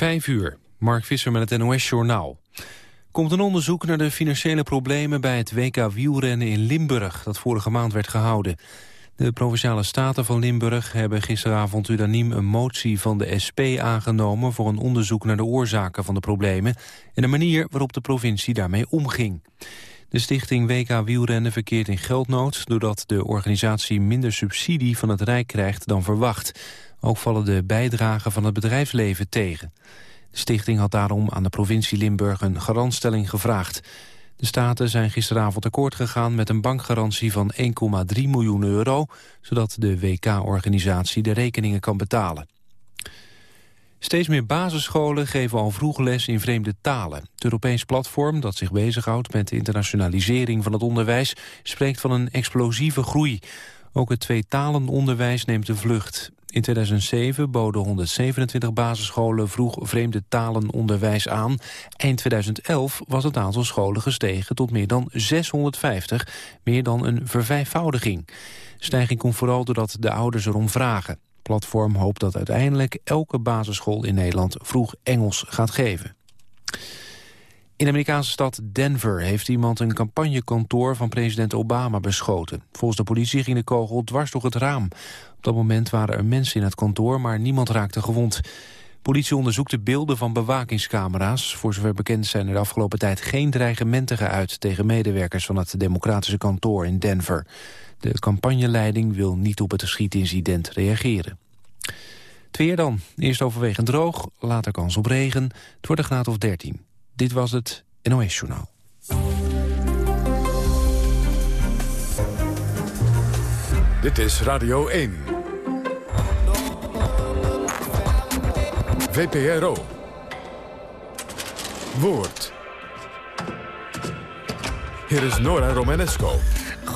Vijf uur, Mark Visser met het NOS-journaal. Komt een onderzoek naar de financiële problemen bij het WK wielrennen in Limburg... dat vorige maand werd gehouden. De Provinciale Staten van Limburg hebben gisteravond unaniem een motie van de SP aangenomen... voor een onderzoek naar de oorzaken van de problemen... en de manier waarop de provincie daarmee omging. De stichting WK Wielrennen verkeert in geldnood... doordat de organisatie minder subsidie van het Rijk krijgt dan verwacht. Ook vallen de bijdragen van het bedrijfsleven tegen. De stichting had daarom aan de provincie Limburg een garantstelling gevraagd. De Staten zijn gisteravond akkoord gegaan met een bankgarantie van 1,3 miljoen euro... zodat de WK-organisatie de rekeningen kan betalen. Steeds meer basisscholen geven al vroeg les in vreemde talen. Het Europees platform dat zich bezighoudt met de internationalisering van het onderwijs... spreekt van een explosieve groei. Ook het tweetalenonderwijs neemt de vlucht. In 2007 boden 127 basisscholen vroeg vreemde talenonderwijs aan. Eind 2011 was het aantal scholen gestegen tot meer dan 650, meer dan een vervijfvoudiging. Stijging komt vooral doordat de ouders erom vragen. Platform hoopt dat uiteindelijk elke basisschool in Nederland vroeg Engels gaat geven. In de Amerikaanse stad Denver heeft iemand een campagnekantoor van president Obama beschoten. Volgens de politie ging de kogel dwars door het raam. Op dat moment waren er mensen in het kantoor, maar niemand raakte gewond. Politie onderzoekt de beelden van bewakingscamera's. Voor zover bekend zijn er de afgelopen tijd geen dreigementen geuit... tegen medewerkers van het democratische kantoor in Denver. De campagneleiding wil niet op het schietincident reageren. Het weer dan. Eerst overwegend droog, later kans op regen. Het wordt een graad of 13. Dit was het NOS Journaal. Dit is Radio 1. VPRO. Woord. Hier is Nora Romanesco.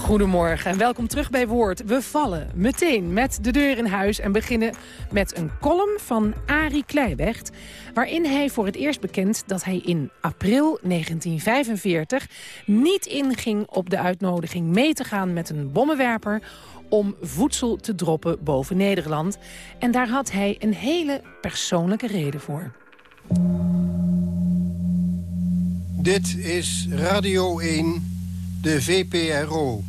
Goedemorgen en welkom terug bij Woord. We vallen meteen met de deur in huis en beginnen met een column van Arie Kleiwecht... waarin hij voor het eerst bekent dat hij in april 1945 niet inging op de uitnodiging mee te gaan met een bommenwerper om voedsel te droppen boven Nederland. En daar had hij een hele persoonlijke reden voor. Dit is Radio 1 de VPRO.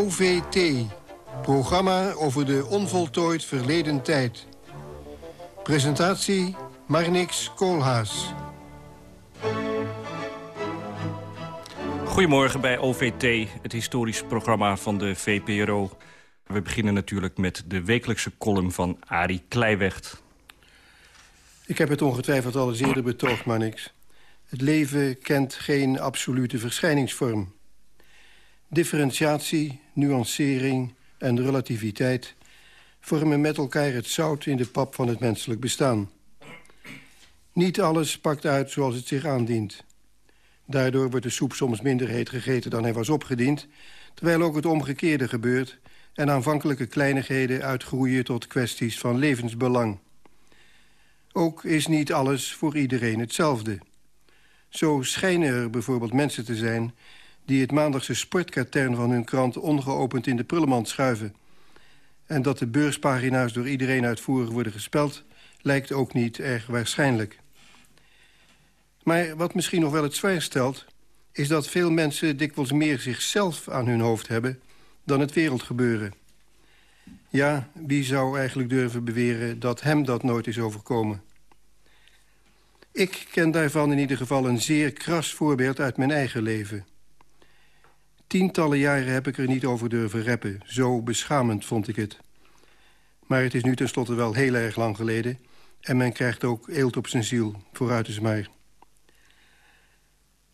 OVT, programma over de onvoltooid verleden tijd. Presentatie Marnix Koolhaas. Goedemorgen bij OVT, het historisch programma van de VPRO. We beginnen natuurlijk met de wekelijkse column van Arie Kleiwecht. Ik heb het ongetwijfeld al eens eerder betoogd, Marnix. Het leven kent geen absolute verschijningsvorm. Differentiatie, nuancering en relativiteit... vormen met elkaar het zout in de pap van het menselijk bestaan. Niet alles pakt uit zoals het zich aandient. Daardoor wordt de soep soms minder heet gegeten dan hij was opgediend... terwijl ook het omgekeerde gebeurt... en aanvankelijke kleinigheden uitgroeien tot kwesties van levensbelang. Ook is niet alles voor iedereen hetzelfde. Zo schijnen er bijvoorbeeld mensen te zijn die het maandagse sportkatern van hun krant ongeopend in de prullenmand schuiven. En dat de beurspagina's door iedereen uitvoerig worden gespeld... lijkt ook niet erg waarschijnlijk. Maar wat misschien nog wel het zwaar stelt... is dat veel mensen dikwijls meer zichzelf aan hun hoofd hebben... dan het wereldgebeuren. Ja, wie zou eigenlijk durven beweren dat hem dat nooit is overkomen? Ik ken daarvan in ieder geval een zeer kras voorbeeld uit mijn eigen leven. Tientallen jaren heb ik er niet over durven reppen. Zo beschamend vond ik het. Maar het is nu tenslotte wel heel erg lang geleden... en men krijgt ook eelt op zijn ziel, vooruit is maar.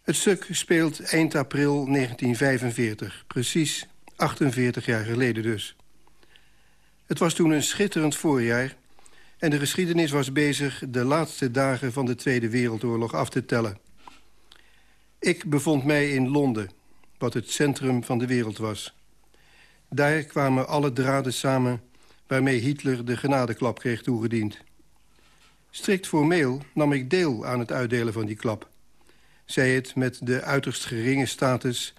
Het stuk speelt eind april 1945, precies 48 jaar geleden dus. Het was toen een schitterend voorjaar... En de geschiedenis was bezig de laatste dagen van de Tweede Wereldoorlog af te tellen. Ik bevond mij in Londen, wat het centrum van de wereld was. Daar kwamen alle draden samen waarmee Hitler de genadeklap kreeg toegediend. Strikt formeel nam ik deel aan het uitdelen van die klap. Zij het met de uiterst geringe status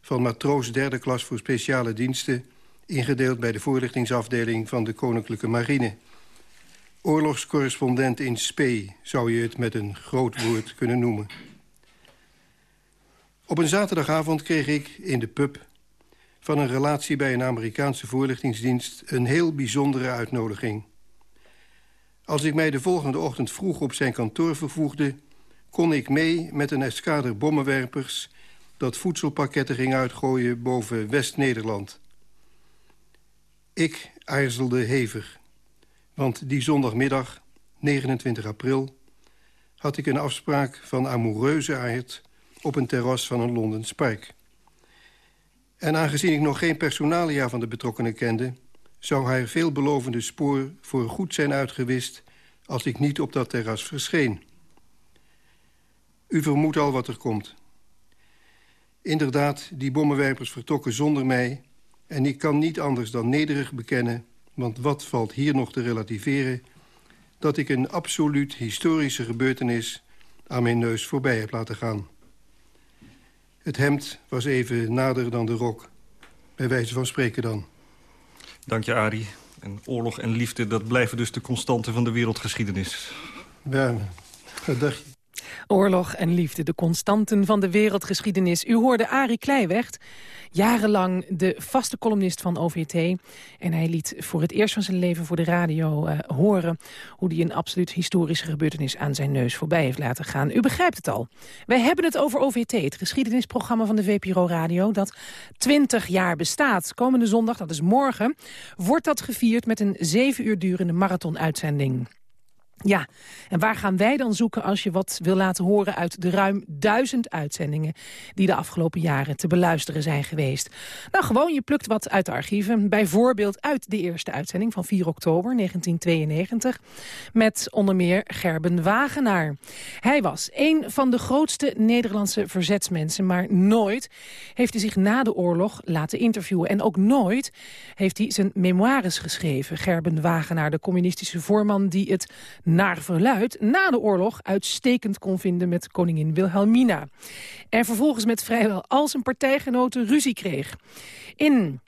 van matroos derde klas voor speciale diensten... ingedeeld bij de voorlichtingsafdeling van de Koninklijke Marine. Oorlogscorrespondent in spee zou je het met een groot woord kunnen noemen. Op een zaterdagavond kreeg ik in de pub van een relatie bij een Amerikaanse voorlichtingsdienst... een heel bijzondere uitnodiging. Als ik mij de volgende ochtend vroeg op zijn kantoor vervoegde... kon ik mee met een eskader bommenwerpers... dat voedselpakketten ging uitgooien boven West-Nederland. Ik aarzelde hevig. Want die zondagmiddag, 29 april... had ik een afspraak van amoureuze aard... op een terras van een Londens park. En aangezien ik nog geen personalia van de betrokkenen kende... zou haar veelbelovende spoor voor goed zijn uitgewist... als ik niet op dat terras verscheen. U vermoedt al wat er komt. Inderdaad, die bommenwerpers vertrokken zonder mij... en ik kan niet anders dan nederig bekennen... want wat valt hier nog te relativeren... dat ik een absoluut historische gebeurtenis aan mijn neus voorbij heb laten gaan. Het hemd was even nader dan de rok. Bij wijze van spreken dan. Dank je, Arie. En oorlog en liefde, dat blijven dus de constanten van de wereldgeschiedenis. Ja, dacht je? Oorlog en liefde, de constanten van de wereldgeschiedenis. U hoorde Arie Kleiwecht, jarenlang de vaste columnist van OVT. En hij liet voor het eerst van zijn leven voor de radio uh, horen... hoe hij een absoluut historische gebeurtenis aan zijn neus voorbij heeft laten gaan. U begrijpt het al. Wij hebben het over OVT, het geschiedenisprogramma van de VPRO Radio... dat 20 jaar bestaat. Komende zondag, dat is morgen, wordt dat gevierd met een zeven uur durende marathonuitzending. Ja, en waar gaan wij dan zoeken als je wat wil laten horen... uit de ruim duizend uitzendingen die de afgelopen jaren te beluisteren zijn geweest? Nou, gewoon, je plukt wat uit de archieven. Bijvoorbeeld uit de eerste uitzending van 4 oktober 1992... met onder meer Gerben Wagenaar. Hij was een van de grootste Nederlandse verzetsmensen... maar nooit heeft hij zich na de oorlog laten interviewen. En ook nooit heeft hij zijn memoires geschreven. Gerben Wagenaar, de communistische voorman die het naar verluid na de oorlog uitstekend kon vinden met koningin Wilhelmina. En vervolgens met vrijwel al zijn partijgenoten ruzie kreeg. In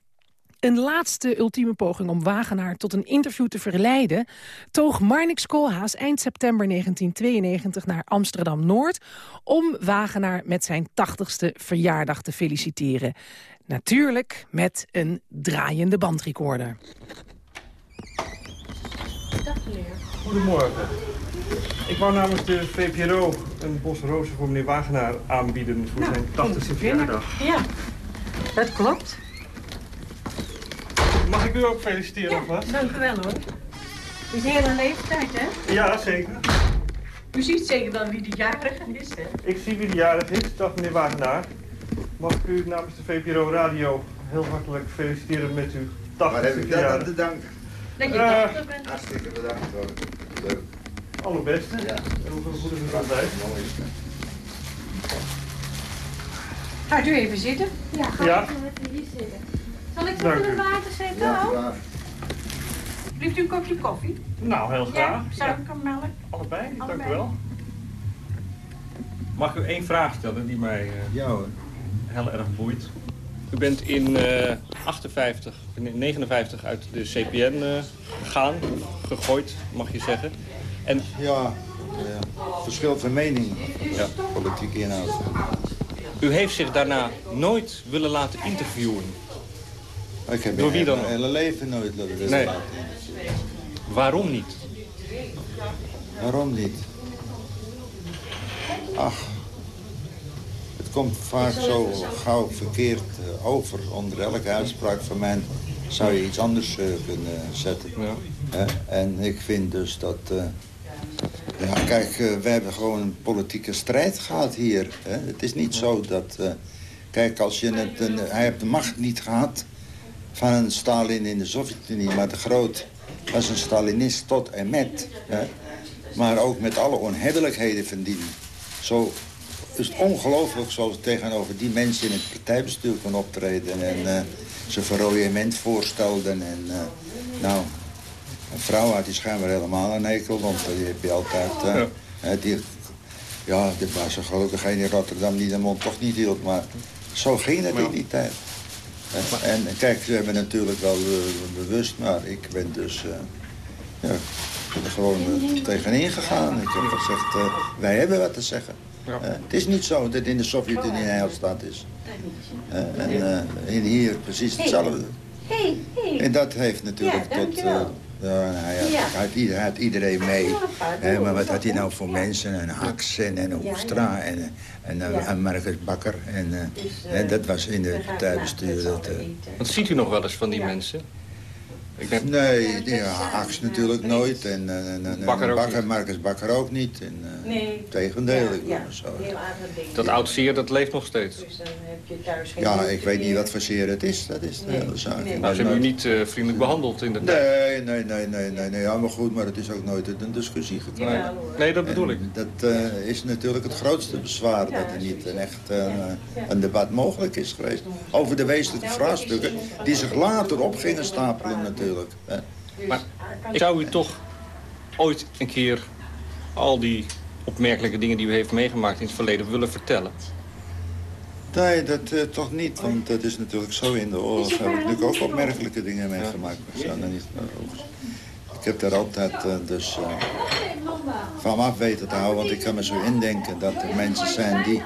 een laatste ultieme poging om Wagenaar tot een interview te verleiden... toog Marnix Koolhaas eind september 1992 naar Amsterdam-Noord... om Wagenaar met zijn 80ste verjaardag te feliciteren. Natuurlijk met een draaiende bandrecorder. Goedemorgen. Ik wou namens de VPRO een bos rozen voor meneer Wagenaar aanbieden voor zijn 80ste verjaardag. Ja, dat klopt. Mag ik u ook feliciteren Ja, alvast? dank u wel hoor. Het is een hele leeftijd, hè? Ja, zeker. U ziet zeker dan wie de jarige is, hè? Ik zie wie de jarig is. Dag meneer Wagenaar. Mag ik u namens de VPRO Radio heel hartelijk feliciteren met uw 80ste Waar heb ik dat aan te danken? Dat je Eh. dochter bent. Hartstikke bedankt hoor. Leuk. Allerbeste. Ja. En hoeveel goede gezondheid. Het. Gaat u even zitten? Ja, ga Ja. even hier zitten. Zal ik u. een water zetten Ja. Blieft u een kopje koffie? Nou, heel graag. Ja, suikermelk. Allebei, dank u Allebei. wel. Mag ik u één vraag stellen die mij eh, Ja hoor. heel erg boeit? U bent in eh 58, nee, 59 uit de CPN eh, gegaan, gegooid mag je zeggen. En Ja, eh, verschil van mening. Ja. Politiek inhoud. u heeft zich daarna nooit willen laten interviewen. Ik heb Door wie dan mijn hele leven nooit willen Nee. laten. Waarom niet? Waarom niet? Ach, komt vaak zo gauw verkeerd eh, over. Onder elke uitspraak van mij zou je iets anders eh, kunnen zetten. Ja. En ik vind dus dat... eh, ja, kijk, we hebben gewoon een politieke strijd gehad hier. Het is niet zo dat... kijk, als je het... een- hij heeft de macht niet gehad van een Stalin in de Sovjet-Unie... maar de groot was een Stalinist tot en met. Maar ook met alle onhebbelijkheden van. Zo is het ongelooflijk zoals tegenover die mensen in het partijbestuur kon optreden. En uh, ze verrooiement voorstelden. En uh, nou, een vrouw had die schijnbaar helemaal een hekel. Want die heb je altijd... Uh, ja. die, ja, dit was er gelukkig geen in Rotterdam die de mond toch niet hield. Maar zo ging het in die tijd. En kijk, ze hebben natuurlijk wel bewust, maar ik ben dus... ja, er gewoon tegenin gegaan. Ik heb gezegd, wij hebben wat te zeggen. Ja. het is niet zo dat in de Sovjet-Unie een heilstaat is. en in hier precies hetzelfde. En dat heeft natuurlijk tot... Ja, hij, had, ja. hij, had, iedereen mee. He, maar wat had hij nou voor mensen? Een Hax en een Oestra en, en, en Marcus Bakker. En, uh, uh, dat was in het partijbestuur. Dat, uh, Wat ziet u nog wel eens van die mensen? Ik denk... Nee, ja, Ax natuurlijk nooit. En, en, en Bakker, Bakker Marcus Bakker ook niet. En, uh, nee. Tegendeel, ik ja, zo. Dat oud zeer, dat leeft nog steeds. Dus dan heb je thuis geen ja, ik weet niet wat voor zeer het is. Dat is de nee. hele zaak. Nee. Nou, ze hebben u niet uh, vriendelijk behandeld in de tijd. Nee, nee, nee, nee, nee, nee. Ja, maar goed, maar het is ook nooit een discussie gekomen. Ja, nee, dat bedoel ik. Dat uh, is natuurlijk het grootste bezwaar. Dat er niet een echt een debat mogelijk is geweest. Over de wezenlijke vraagstukken die zich later op gingen stapelen natuurlijk. Maar zou u toch ooit een keer al die opmerkelijke dingen die u heeft meegemaakt in het verleden willen vertellen? Nee, dat uh, toch niet, want dat is natuurlijk zo in de oorlog. Heb ik natuurlijk ook opmerkelijke dingen meegemaakt. Ja. Niet, ik heb daar altijd uh, dus uh, van af weten te houden, want ik kan me zo indenken dat er mensen zijn die...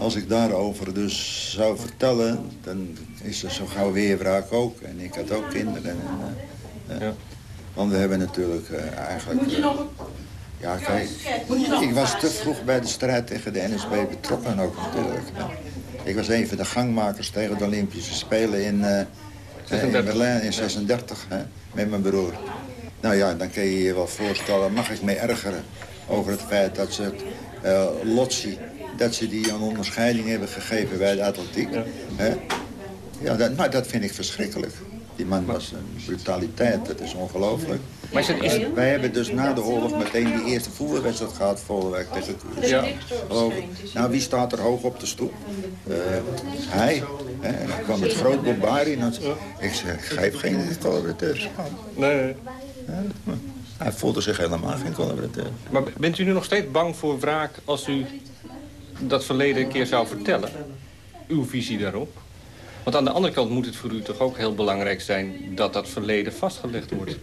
Als ik daarover dus zou vertellen, dan is er zo gauw weerwraak ook. En ik had ook kinderen. En, ja. Want we hebben natuurlijk uh, eigenlijk... Moet je nog... Ja, kijk, ik was te vroeg bij de strijd tegen de NSB betrokken ook natuurlijk. Ik was een van de gangmakers tegen de Olympische Spelen in, uh, in Berlijn in 36 hè, met mijn broer. Nou ja, dan kun je je wel voorstellen, mag ik me ergeren over het feit dat ze uh, Lotsi, dat ze die een onderscheiding hebben gegeven bij de atletiek. Ja, hè? ja dat, nou, dat vind ik verschrikkelijk. Die man was een brutaliteit, dat is ongelooflijk. Maar is het, Wij hebben dus na de oorlog meteen die eerste voetbalwedstrijd gehad voor tegen Ja. Nou, wie staat er hoog op de stoep? Uh, hij. Hè? En dan kwam het groot bombardie. En ik zeg, ik geef geen collaborateurs. Nee. Hij voelde zich helemaal geen collaborateur. Maar bent u nu nog steeds bang voor wraak als u dat verleden een keer zou vertellen? Uw visie daarop? Want aan de andere kant moet het voor u toch ook heel belangrijk zijn... dat dat verleden vastgelegd wordt.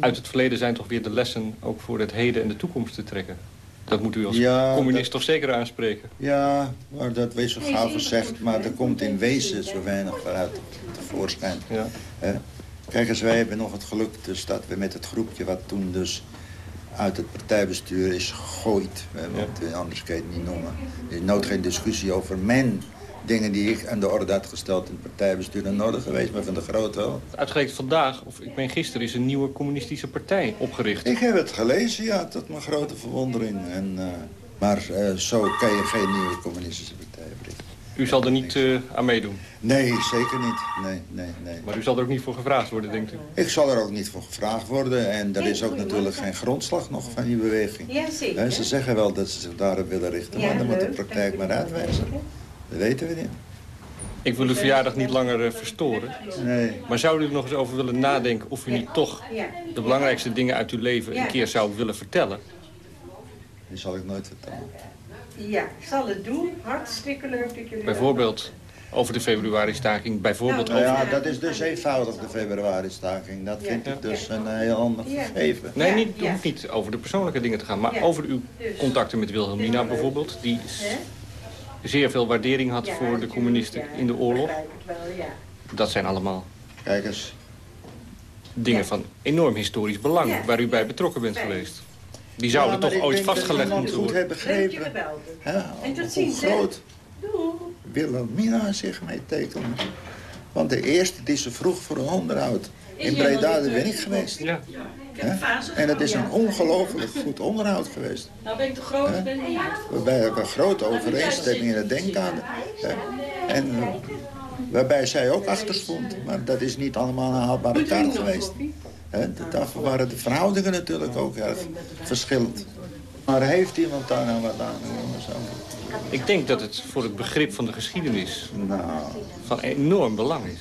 Uit het verleden zijn toch weer de lessen ook voor het heden en de toekomst te trekken. Dat moet u als communist toch zeker aanspreken? Ja, maar dat wees zo gauw gezegd. Maar er komt in wezen zo weinig vanuit tevoorschijn. Ja. Kijk eens, wij hebben nog het geluk dus dat we met het groepje... wat toen dus uit het partijbestuur is gegooid. Want ja. anders kan je het niet noemen. Er is nooit geen discussie over men dingen die ik aan de orde had gesteld in het partijbestuur en nodig geweest, maar van de grote wel. Uitgerekend vandaag, of ik meen gisteren, is een nieuwe communistische partij opgericht. Ik heb het gelezen, ja, tot mijn grote verwondering. En, uh, maar uh, zo kan je geen nieuwe communistische partij oprichten. U zal er niet uh, aan meedoen? Nee, zeker niet. Nee, nee, nee. Maar u zal er ook niet voor gevraagd worden, denkt u? Ik zal er ook niet voor gevraagd worden. En er is ook natuurlijk geen grondslag nog van die beweging. Ja, zeker. Ze zeggen wel dat ze zich daarop willen richten, maar dan moet de praktijk maar uitwijzen. Dat weten we niet. Ik wil uw verjaardag niet langer uh, verstoren. Nee. Maar zou u er nog eens over willen nadenken... of u niet toch de belangrijkste dingen uit uw leven... een keer zou willen vertellen? Die zal ik nooit vertellen. Ja, ik zal het doen. Hartstikke leuk dat jullie... Bijvoorbeeld over de februari-staking. Bijvoorbeeld nou, over... Ja, dat is dus eenvoudig, de februari-staking. Dat vind ik dus een heel ander gegeven. Nee, niet, het hoeft niet over de persoonlijke dingen te gaan. Maar over uw dus- contacten met Wilhelmina bijvoorbeeld. Die zeer veel waardering had voor de communisten in de oorlog. Dat zijn allemaal Kijk eens. dingen van enorm historisch belang waar u bij betrokken bent geweest. Die zouden toch ooit vastgelegd moeten worden. goed hebben begrepen hoe groot Wilhelmina zich mee tekende. Want de eerste die ze vroeg voor een onderhoud in Breda, ben ik geweest. Ja. En het is een ongelooflijk goed onderhoud geweest. Nou ben ik te groot, ben ik Waarbij ik een grote overeenstemming in het denken En waarbij zij ook achter stond. Maar dat is niet allemaal een haalbare kaart geweest. Hè, daarvoor waren de verhoudingen natuurlijk ook erg verschillend. Maar heeft iemand daar nou wat aan? Ik denk dat het voor het begrip van de geschiedenis Nou, van enorm belang is.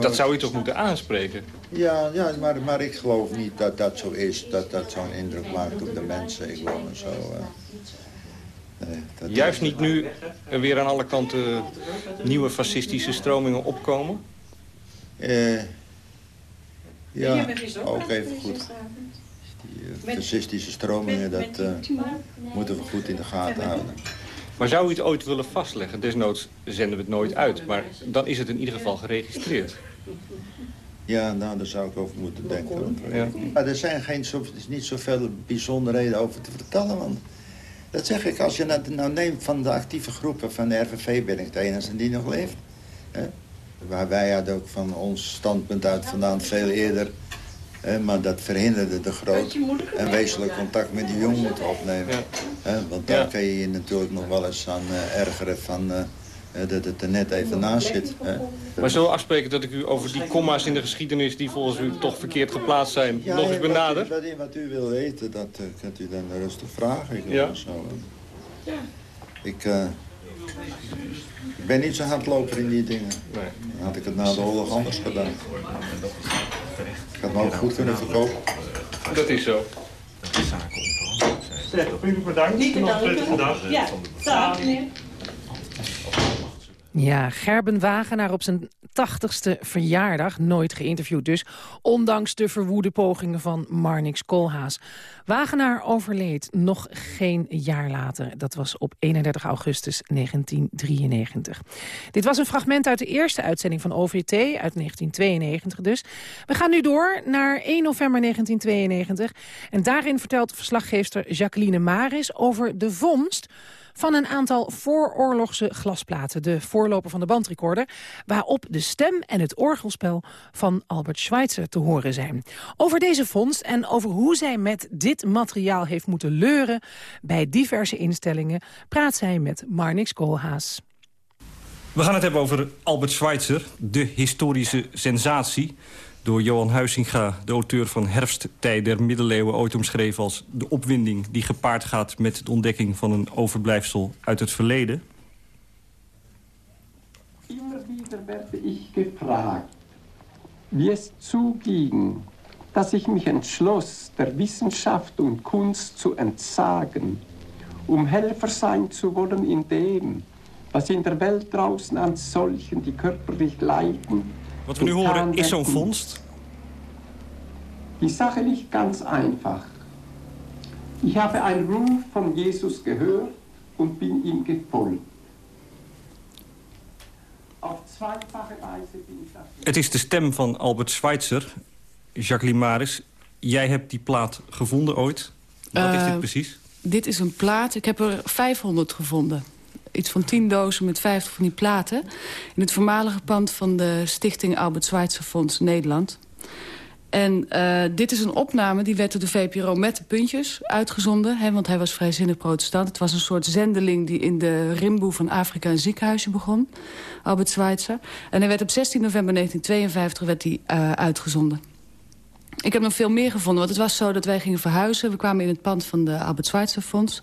Dat zou u toch moeten aanspreken? ja, ja maar, maar ik geloof niet dat dat zo is. Dat dat zo'n indruk maakt op de mensen. Ik woon er zo... eh, nee, Juist niet nu er weer aan alle kanten nieuwe fascistische stromingen opkomen? Eh, ja, ook even goed. Die eh, fascistische stromingen, dat eh, moeten we goed in de gaten houden. Maar zou u het ooit willen vastleggen? Desnoods zenden we het nooit uit, maar dan is het in ieder geval geregistreerd. Ja, nou, daar zou ik over moeten denken. Ja. Maar er zijn geen, zo, er is niet zoveel bijzonderheden over te vertellen. Want dat zeg ik, als je nou neemt van de actieve groepen van de RVV... ben ik de enige die nog leeft. Hè? Waar wij hadden ook van ons standpunt uit vandaan veel eerder... Hè, maar dat verhinderde de groot en wezenlijk contact met die jong moeten opnemen. Hè, want daar Ja. kun je je natuurlijk nog wel eens aan eh, ergeren van... eh, dat het er net even naast zit. Hè. Maar zullen we afspreken dat ik u over die comma's in de geschiedenis... die volgens u toch verkeerd geplaatst zijn, Ja, nog eens benader? Wat, u- wat u wil weten, dat eh, kunt u dan rustig vragen. Ik, Ja. zo, ik, eh, ik ben niet zo hardloper in die dingen. Nee. Dan had ik het na de oorlog anders gedaan. Ik had me ook goed kunnen verkopen. Dat is zo. Ja, Gerben Wagenaar op zijn tachtigste verjaardag, nooit geïnterviewd dus... ondanks de verwoede pogingen van Marnix Koolhaas. Wagenaar overleed nog geen jaar later. Dat was op 31 augustus 1993. Dit was een fragment uit de eerste uitzending van OVT, uit 1992 dus. We gaan nu door naar 1 november 1992. En daarin vertelt verslaggeefster Jacqueline Maris over de vondst van een aantal vooroorlogse glasplaten. De voorloper van de bandrecorder. Waarop de stem en het orgelspel van Albert Schweitzer te horen zijn. Over deze vondst en over hoe zij met dit materiaal heeft moeten leuren... bij diverse instellingen praat zij met Marnix Koolhaas. We gaan het hebben over Albert Schweitzer, de historische sensatie. Door Johan Huizinga, de auteur van Herfsttij der Middeleeuwen... ooit omschreven als de opwinding die gepaard gaat... met de ontdekking van een overblijfsel uit het verleden. Immer wieder werde ich gefragt, wie es zuging, dass ich mich entschloss, der Wissenschaft und Kunst zu entsagen, um Helfer sein zu wollen in dem, was in der Welt draußen an solchen, die körperlich leiden. Wat we nu horen is zo'n vondst. Die Sache liegt ganz einfach. Ich habe einen Ruf von Jesus gehört und bin ihm gefolgt. Het is de stem van Albert Schweitzer. Jacqueline Maris, jij hebt die plaat gevonden ooit. Wat is Eh, dit precies? Dit is een plaat. Ik heb er 500 gevonden. Iets van 10 dozen met 50 van die platen. In het voormalige pand van de stichting Albert Schweitzer Fonds Nederland. En eh, dit is een opname die werd door de VPRO met de puntjes uitgezonden. Hè, want hij was vrijzinnig protestant. Het was een soort zendeling die in de rimboe van Afrika een ziekenhuisje begon. Albert Schweitzer. En hij werd op 16 november 1952 werd hij, eh, uitgezonden. Ik heb nog veel meer gevonden, want het was zo dat wij gingen verhuizen. We kwamen in het pand van de Albert Schweitzer Fonds.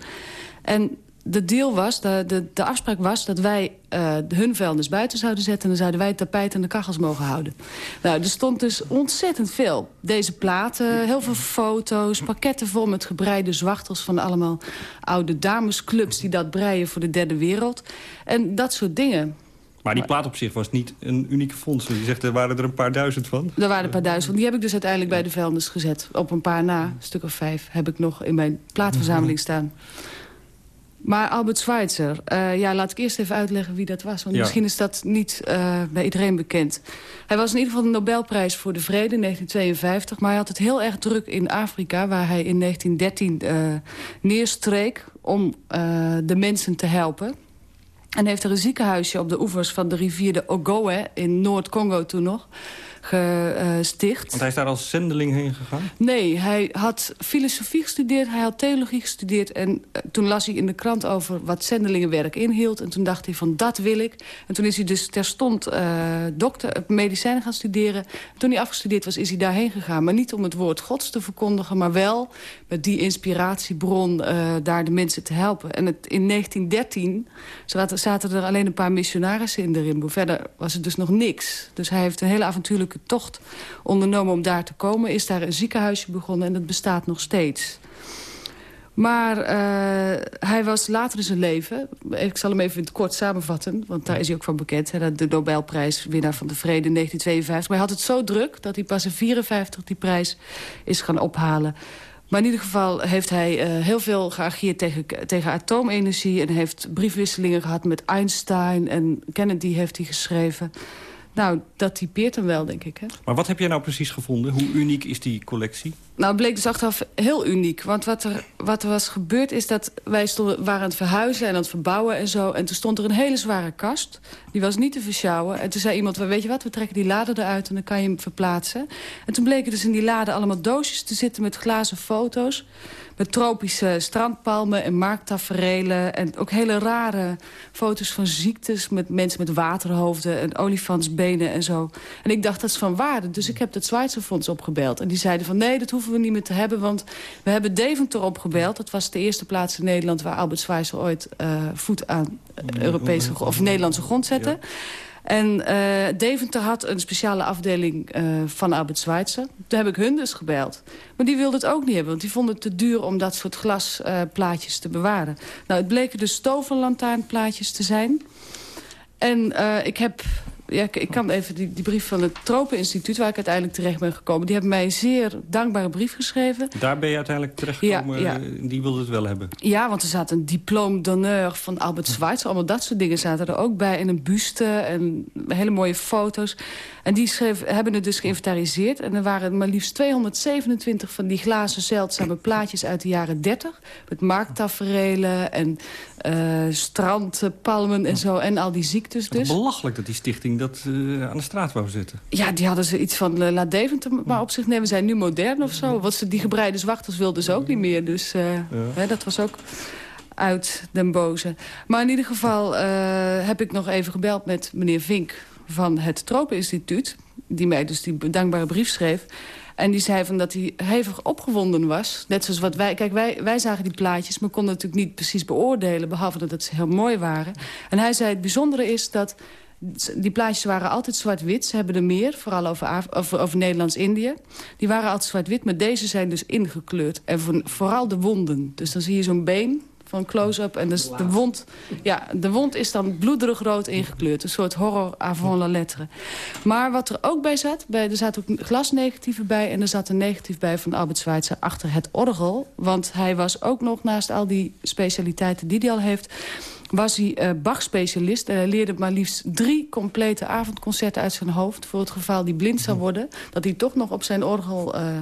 En de deal was, de, de, de afspraak was dat wij eh, hun vuilnis buiten zouden zetten... en dan zouden wij het tapijt en de kachels mogen houden. Nou, er stond dus ontzettend veel. Deze platen, heel veel foto's, pakketten vol met gebreide zwachtels... van allemaal oude damesclubs die dat breien voor de derde wereld. En dat soort dingen. Maar die plaat op zich was niet een unieke vondst. Je zegt, er waren er een paar duizend van. Er waren een paar duizend. Die heb ik dus uiteindelijk bij de vuilnis gezet. Op een paar na, een stuk of vijf, heb ik nog in mijn plaatverzameling staan. Maar Albert Schweitzer, eh, ja, laat ik eerst even uitleggen wie dat was. Want Ja. misschien is dat niet eh, bij iedereen bekend. Hij was in ieder geval de Nobelprijs voor de Vrede in 1952. Maar hij had het heel erg druk in Afrika... waar hij in 1913 eh, neerstreek om de mensen te helpen. En heeft er een ziekenhuisje op de oevers van de rivier de Ogowe... in Noord-Congo toen nog gesticht. Want hij is daar als zendeling heen gegaan? Nee, hij had filosofie gestudeerd, hij had theologie gestudeerd... en uh, toen las hij in de krant over wat zendelingenwerk inhield... en toen dacht hij van dat wil ik. En toen is hij dus terstond uh, dokter, medicijnen gaan studeren. Toen hij afgestudeerd was, is hij daarheen gegaan. Maar niet om het woord gods te verkondigen... maar wel met die inspiratiebron uh, daar de mensen te helpen. En het, in 1913 zaten, zaten er alleen een paar missionarissen in de Rimboe. Verder was het dus nog niks. Dus hij heeft een hele avontuurlijke tocht ondernomen om daar te komen. Is daar een ziekenhuisje begonnen en dat bestaat nog steeds. Maar uh, hij was later in zijn leven... ik zal hem even in het kort samenvatten... want daar is hij ook van bekend. De Nobelprijswinnaar van de Vrede in 1952. Maar hij had het zo druk dat hij pas in 1954 die prijs is gaan ophalen. Maar in ieder geval heeft hij uh, heel veel geageerd tegen, tegen atoomenergie... en heeft briefwisselingen gehad met Einstein en Kennedy heeft hij geschreven... Nou, dat typeert hem wel, denk ik. Hè? Maar wat heb jij nou precies gevonden? Hoe uniek is die collectie? Nou, bleek dus achteraf heel uniek. Want wat er, wat er was gebeurd is dat wij stonden, waren aan het verhuizen en aan het verbouwen en zo. En toen stond er een hele zware kast. Die was niet te versjouwen. En toen zei iemand, weet je wat, we trekken die lade eruit en dan kan je hem verplaatsen. En toen bleken dus in die lade allemaal doosjes te zitten met glazen foto's met tropische strandpalmen en markttaferelen... en ook hele rare foto's van ziektes met mensen met waterhoofden... en olifantsbenen en zo. En ik dacht, dat is van waarde. Dus ik heb het Zwitserfonds opgebeld. En die zeiden van, nee, dat hoeven we niet meer te hebben... want we hebben Deventer opgebeld. Dat was de eerste plaats in Nederland... waar Albert Schweitzer ooit uh, voet aan Europese of Nederlandse grond zette... Ja. En uh, Deventer had een speciale afdeling uh, van Albert Schweitzer. Daar heb ik hun dus gebeld. Maar die wilden het ook niet hebben, want die vonden het te duur... om dat soort glasplaatjes uh, te bewaren. Nou, het bleken dus stovenlantaarnplaatjes te zijn. En ik heb ja, ik, kan even die, die brief van het Tropeninstituut... waar ik uiteindelijk terecht ben gekomen... die hebben mij een zeer dankbare brief geschreven. Daar ben je uiteindelijk terechtgekomen. Ja, ja. Die wilde het wel hebben. Ja, want er zat een diploma d'honneur van Albert Schweitzer. Allemaal dat soort dingen zaten er ook bij. En een buste en hele mooie foto's. En die schreef, hebben het dus geïnventariseerd. En er waren maar liefst 227 van die glazen zeldzame plaatjes uit de jaren 30. Met markttaferelen en strandpalmen en zo. En al die ziektes dus. Belachelijk dat die stichting dat uh, aan de straat wou zetten. Ja, die hadden ze iets van, uh, laat Deventer maar op zich nemen. We zijn nu modern of zo. Wat ze, die gebreide zwachters wilden ze ook niet meer. Dus hè, dat was ook uit den boze. Maar in ieder geval heb ik nog even gebeld met meneer Vink van het Tropeninstituut... die mij dus die dankbare brief schreef... En die zei van dat hij hevig opgewonden was. Net zoals wat wij... Kijk, wij, wij zagen die plaatjes, maar konden natuurlijk niet precies beoordelen... behalve dat ze heel mooi waren. En hij zei, het bijzondere is dat... Die plaatjes waren altijd zwart-wit. Ze hebben er meer, vooral over, over, over Nederlands-Indië. Die waren altijd zwart-wit, maar deze zijn dus ingekleurd. En voor, vooral de wonden. Dus dan zie je zo'n been van close-up. En dus de, wond, ja, de wond is dan bloederig rood ingekleurd. Een soort horror avant la lettre. Maar wat er ook bij zat, bij, er zaten ook glasnegatieven bij... en er zat een negatief bij van Albert Schweitzer achter het orgel. Want hij was ook nog naast al die specialiteiten die hij al heeft was hij uh, Bach-specialist. En hij leerde maar liefst drie complete avondconcerten uit zijn hoofd... voor het geval hij blind zou worden. Dat hij toch nog op zijn orgel uh,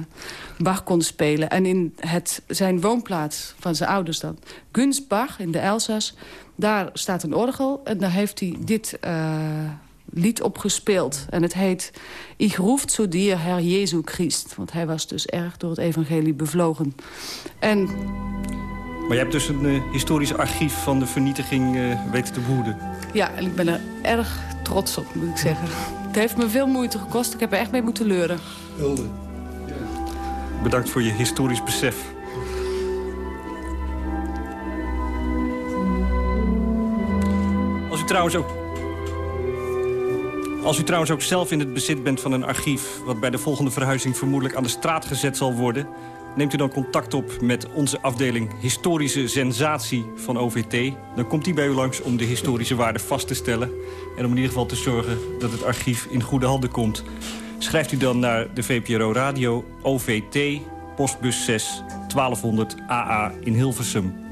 Bach kon spelen. En in het, zijn woonplaats van zijn ouders dan... Gunstbach in de Elzas, daar staat een orgel. En daar heeft hij dit... Uh, lied opgespeeld. En het heet Ich ruft zu dir, Herr Jesu Christ. Want hij was dus erg door het evangelie bevlogen. En maar je hebt dus een uh, historisch archief van de vernietiging uh, weten te behoeden. Ja, en ik ben er erg trots op, moet ik zeggen. Het heeft me veel moeite gekost. Ik heb er echt mee moeten leuren. Hulde. Ja. Bedankt voor je historisch besef. Als u trouwens ook... Als u trouwens ook zelf in het bezit bent van een archief... wat bij de volgende verhuizing vermoedelijk aan de straat gezet zal worden... Neemt u dan contact op met onze afdeling Historische Sensatie van OVT. Dan komt die bij u langs om de historische waarde vast te stellen. En om in ieder geval te zorgen dat het archief in goede handen komt. Schrijft u dan naar de VPRO Radio OVT, postbus 6, 1200 AA in Hilversum.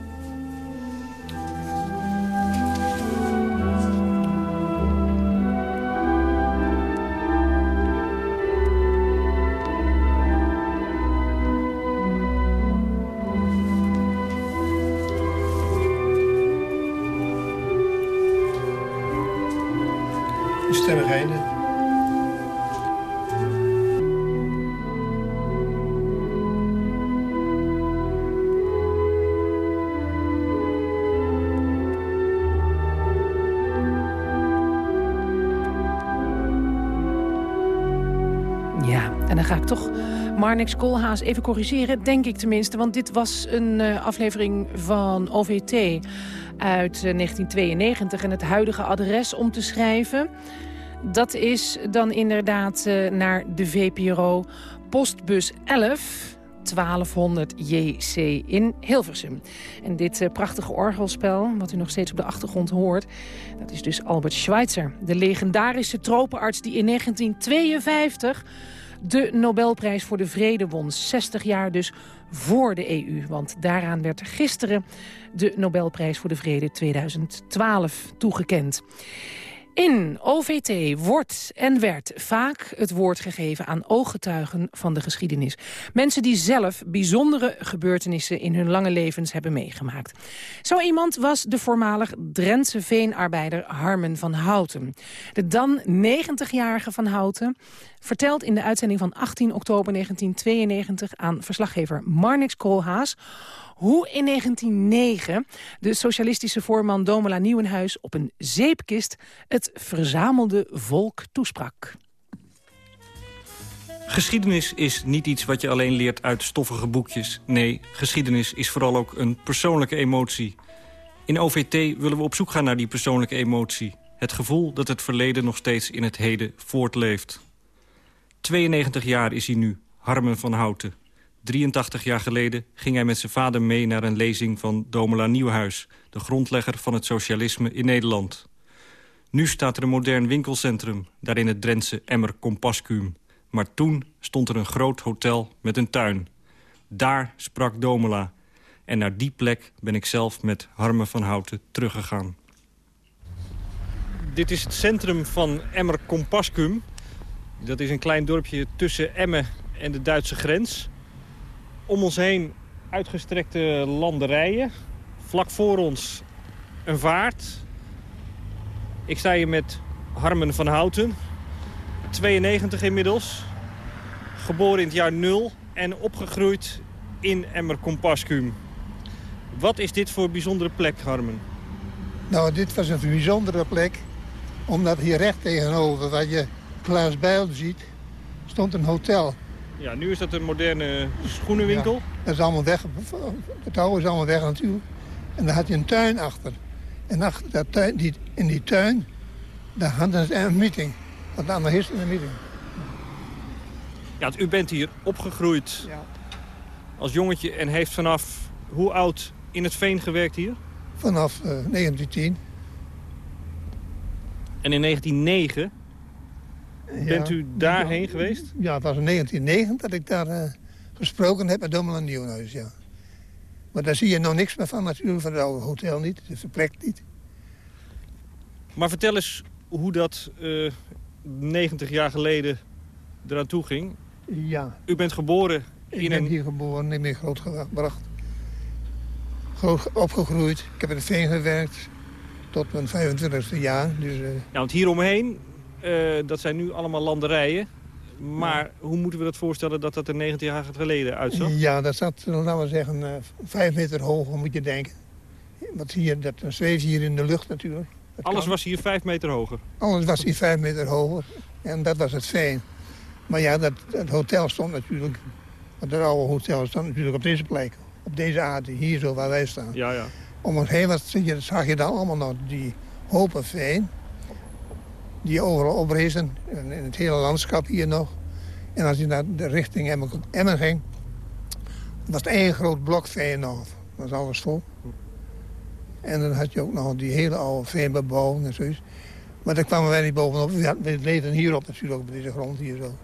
onstemmigheden. Ja, en dan ga ik toch Marnix Koolhaas even corrigeren, denk ik tenminste. Want dit was een eh, aflevering van OVT uit eh, 1992 en het huidige adres om te schrijven dat is dan inderdaad uh, naar de VPRO postbus 11... 1200 JC in Hilversum. En dit uh, prachtige orgelspel, wat u nog steeds op de achtergrond hoort... dat is dus Albert Schweitzer, de legendarische tropenarts... die in 1952 de Nobelprijs voor de Vrede won. 60 jaar dus voor de EU. Want daaraan werd gisteren de Nobelprijs voor de Vrede 2012 toegekend. In OVT wordt en werd vaak het woord gegeven aan ooggetuigen van de geschiedenis. Mensen die zelf bijzondere gebeurtenissen in hun lange levens hebben meegemaakt. Zo iemand was de voormalig Drentse veenarbeider Harmen van Houten. De dan 90-jarige van Houten vertelt in de uitzending van 18 oktober 1992 aan verslaggever Marnix Koolhaas hoe in 1909 de socialistische voorman Domela Nieuwenhuis op een zeepkist het verzamelde volk toesprak. Geschiedenis is niet iets wat je alleen leert uit stoffige boekjes. Nee, geschiedenis is vooral ook een persoonlijke emotie. In OVT willen we op zoek gaan naar die persoonlijke emotie. Het gevoel dat het verleden nog steeds in het heden voortleeft. 92 jaar is hij nu, Harmen van Houten. 83 jaar geleden ging hij met zijn vader mee naar een lezing van Domela Nieuwhuis... de grondlegger van het socialisme in Nederland. Nu staat er een modern winkelcentrum, daar in het Drentse Emmer Compascuum. Maar toen stond er een groot hotel met een tuin. Daar sprak Domela. En naar die plek ben ik zelf met Harme van Houten teruggegaan. Dit is het centrum van Emmer Compascuum. Dat is een klein dorpje tussen Emmen en de Duitse grens. Om ons heen uitgestrekte landerijen. Vlak voor ons een vaart. Ik sta hier met Harmen van Houten. 92 inmiddels. Geboren in het jaar 0 en opgegroeid in Emmer Compascuum. Wat is dit voor bijzondere plek, Harmen? Nou, dit was een bijzondere plek. Omdat hier recht tegenover, waar je Klaas Bijl ziet, stond een hotel. Ja, nu is dat een moderne schoenenwinkel. dat is allemaal weg. Het oude is allemaal weg natuurlijk. En daar had je een tuin achter. En achter dat tuin, die, in die tuin, daar hadden ze een meeting. Want dan is een meeting. Ja, u bent hier opgegroeid ja. als jongetje en heeft vanaf hoe oud in het veen gewerkt hier? Vanaf uh, 1910. En in 1909 Bent u daarheen geweest? Ja, het was in 1990 dat ik daar uh, gesproken heb met Domela Nieuwenhuis, ja. Maar daar zie je nog niks meer van natuurlijk, van het oude hotel niet. Het verplekt niet. Maar vertel eens hoe dat uh, 90 jaar geleden eraan toe ging. Ja. U bent geboren in ik ben een... hier geboren, ik ben grootgebracht. Groot opgegroeid. Ik heb in de veen gewerkt tot mijn 25e jaar. Dus, uh... Ja, want hieromheen uh, dat zijn nu allemaal landerijen. Maar hoe moeten we dat voorstellen dat dat er 90 jaar geleden uitzag? Ja, dat zat, laten we zeggen, uh, vijf meter hoger moet je denken. Wat hier, dat zweeft hier in de lucht natuurlijk. Dat Alles kan. was hier vijf meter hoger? Alles was hier vijf meter hoger. En dat was het veen. Maar ja, dat, het hotel stond natuurlijk... Het oude hotel stond natuurlijk op deze plek. Op deze aarde, hier zo waar wij staan. Ja, ja. Om ons heen was, zag je dan allemaal nog die hopen veen die overal oprezen. In het hele landschap hier nog. En als je naar de richting Emmen, ging... was het één groot blok veen nog. Dat was alles vol. En dan had je ook nog die hele oude veenbebouwing en zoiets. Maar daar kwamen wij niet bovenop. We leefden hierop natuurlijk, op deze grond hier zo.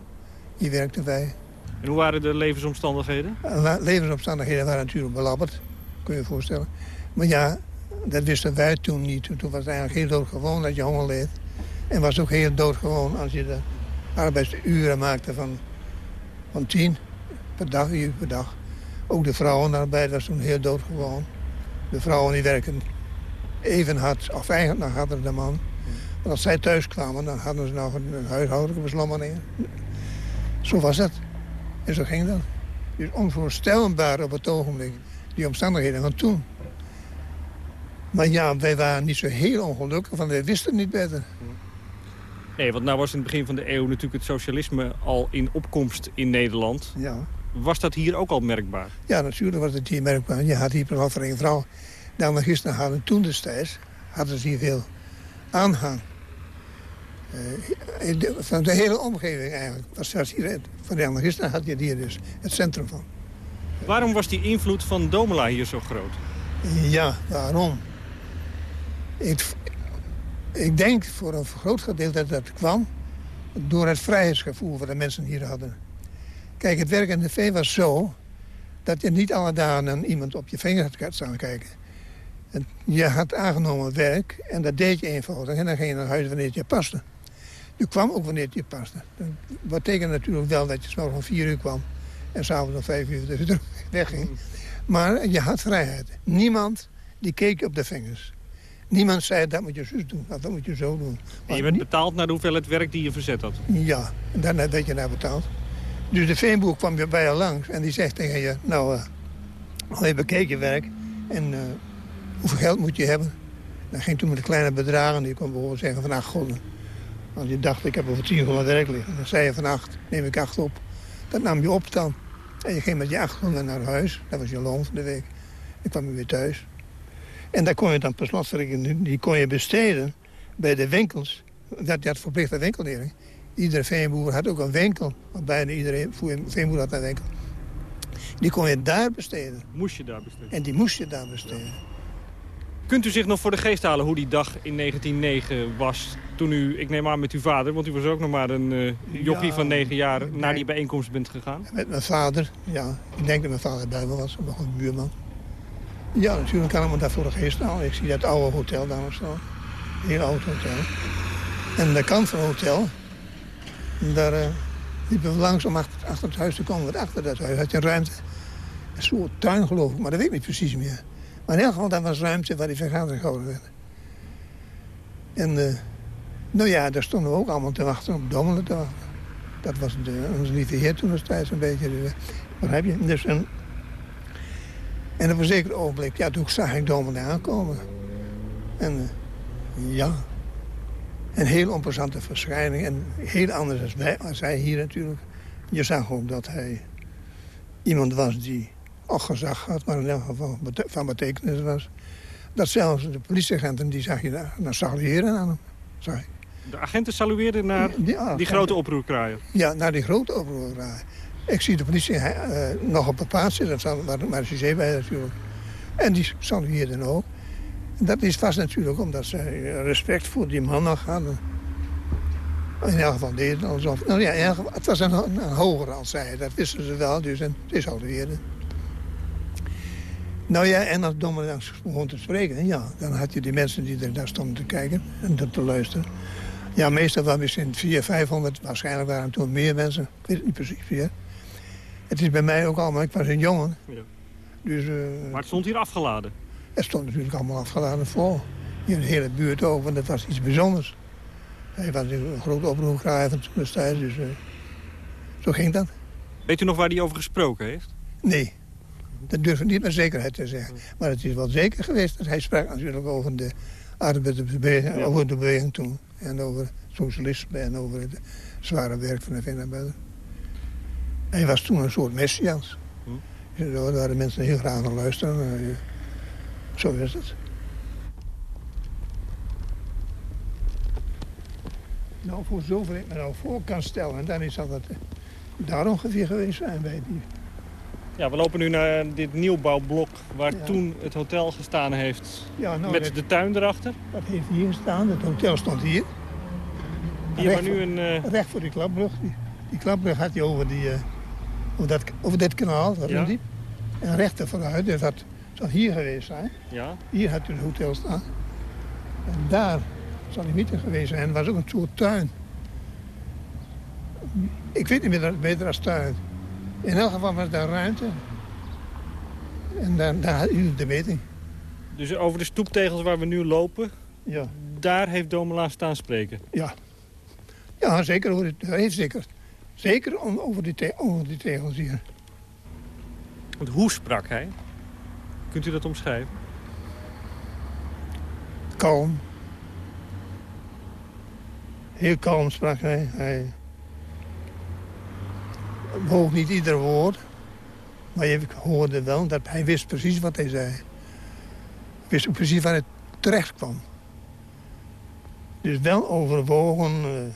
Hier werkten wij. En hoe waren de levensomstandigheden? De levensomstandigheden waren natuurlijk belabberd. Kun je je voorstellen. Maar ja, dat wisten wij toen niet. Toen was het eigenlijk heel doodgewoon dat je honger leed. En was ook heel doodgewoon als je de arbeidsuren maakte van, van tien per dag, uur per dag. Ook de vrouwenarbeid was toen heel doodgewoon. De vrouwen die werken even hard, of eigenlijk nog harder dan man. Maar als zij thuis kwamen, dan hadden ze nog een, huishoudelijke beslommering. Zo was het. En zo ging dat. Dus onvoorstelbaar op het ogenblik, die omstandigheden van toen. Maar ja, wij waren niet zo heel ongelukkig, want wij wisten niet beter. Nee, want nou was in het begin van de eeuw natuurlijk het socialisme al in opkomst in Nederland. Ja. Was dat hier ook al merkbaar? Ja, natuurlijk was het hier merkbaar. Je had hier vooral voor een vrouw. De anarchisten hadden toen destijds hadden ze hier veel aanhang. Uh, de, van de hele omgeving eigenlijk. Was, hier, van de anarchisten had je hier dus het centrum van. Waarom was die invloed van Domela hier zo groot? Ja, waarom? Ik, ik denk voor een groot gedeelte dat dat kwam door het vrijheidsgevoel wat de mensen hier hadden. Kijk, het werk in de vee was zo dat je niet alle dagen iemand op je vinger had staan kijken. Je had aangenomen werk en dat deed je eenvoudig. En dan ging je naar huis wanneer je paste. Je kwam ook wanneer je paste. Dat betekent natuurlijk wel dat je s'morgens om vier uur kwam... en s'avonds om vijf uur dus wegging. Maar je had vrijheid. Niemand die keek op de vingers. Niemand zei, dat moet je zo doen, dat moet je zo doen. En je werd betaald naar de hoeveelheid werk die je verzet had? Ja, en daarna werd je naar betaald. Dus de veenboer kwam bij je langs en die zegt tegen je... nou, uh, al je bekeken werk en uh, hoeveel geld moet je hebben? Dan ging toen met de kleine bedragen, die kon bijvoorbeeld zeggen van acht gulden. Als je dacht, ik heb over tien gulden werk liggen, dan zei je van acht, neem ik acht op. Dat nam je op dan. En je ging met je acht gulden naar huis, dat was je loon van de week. Dan kwam je weer thuis. En daar kon je dan per slotverrekening, die kon je besteden bij de winkels. Dat, je had verplichte winkelering. Iedere veenboer had ook een winkel. Want bijna iedereen veenboer had een winkel. Die kon je daar besteden. Moest je daar besteden? En die moest je daar besteden. Kunt u zich nog voor de geest halen hoe die dag in 1909 was? Toen u, ik neem aan met uw vader, want u was ook nog maar een uh, jochie ja, van negen jaar... naar die bijeenkomst bent gegaan? Met mijn vader, ja. Ik denk dat mijn vader bij me was, nog een buurman. Ja, natuurlijk me daar voor de geest halen. Ik zie dat oude hotel daar nog. Een heel oud hotel. En de kant van het hotel, daar uh, liepen we langs om achter, achter, het huis te komen. Want achter dat huis had je ruimte. Een soort tuin geloof ik, maar dat weet ik niet precies meer. Maar in elk geval, dat was ruimte waar die vergadering gehouden werd. En uh, nou ja, daar stonden we ook allemaal te wachten, op dommelen te wachten. Dat was de, onze lieve heer toen destijds een beetje. Dus, wat heb je? Dus een, en op een zeker ogenblik, ja, toen zag ik dommelen aankomen. En uh, ja, een heel onpassante verschijning. En heel anders als, wij, als hij hier natuurlijk. Je zag ook dat hij iemand was die ook gezag had, maar in elk geval van betekenis was. Dat zelfs de politieagenten, die zag je daar, naar salueren aan hem. Zag ik. De agenten salueerden naar die, die grote oproerkraaien? Ja, naar die grote oproerkraaien. Ik zie de politie uh, nog op het paard zitten, waar, waar de bij natuurlijk. En die salueerden ook. Dat is vast natuurlijk omdat ze respect voor die man nog hadden. In elk geval deden alsof... Nou ja, het was een, hogere als zij. Dat wisten ze wel, dus en, het is alweer. Nou ja, en als Dominic begon te spreken, ja, dan had je die mensen die er daar stonden te kijken en te luisteren. Ja, meestal waren misschien 400, 500, waarschijnlijk waren toen meer mensen. Ik weet het niet precies meer. Het is bij mij ook allemaal, ik was een jongen. Ja. Dus, uh, maar het stond hier afgeladen? Het stond natuurlijk allemaal afgeladen voor. Hier in de hele buurt ook, want dat was iets bijzonders. Hij was een van toen destijds, dus uh, zo ging dat. Weet u nog waar hij over gesproken heeft? Nee, dat durf ik niet met zekerheid te zeggen. Maar het is wel zeker geweest dat hij sprak natuurlijk over de arbeidersbeweging, ja. over de beweging toen. En over socialisme en over het zware werk van de Vinnenbellen. Hij was toen een soort messias. Hm. Daar waren mensen heel graag naar luisteren. Zo is het. Nou, voor zover ik me nou voor kan stellen, dan is dat het daar ongeveer geweest zijn bij die ja, we lopen nu naar dit nieuwbouwblok waar toen het hotel gestaan heeft. Ja, nou, met de tuin erachter. Dat heeft hier gestaan. Het hotel stond hier. Hier recht, nu een, uh... recht voor die klapbrug. Die, die klapbrug had je over, die, uh, over, dat, over dit kanaal. Dat ja. diep. En rechter vooruit. Dus dat zou hier geweest zijn. Ja. Hier had u het hotel staan. En daar zal hij niet geweest zijn. Er was ook een soort tuin. Ik weet niet meer beter als tuin. In elk geval was daar ruimte. En daar, daar had u de meting. Dus over de stoeptegels waar we nu lopen, ja. daar heeft Domela staan spreken? Ja. Ja, zeker. Over die, heeft zeker. Zeker over die, te, over die tegels hier. Want hoe sprak hij? Kunt u dat omschrijven? Kalm. Heel kalm sprak hij. Hij woog niet ieder woord. Maar je hoorde wel dat hij wist precies wat hij zei. Wist ook precies waar het terecht kwam. Dus wel overwogen uh,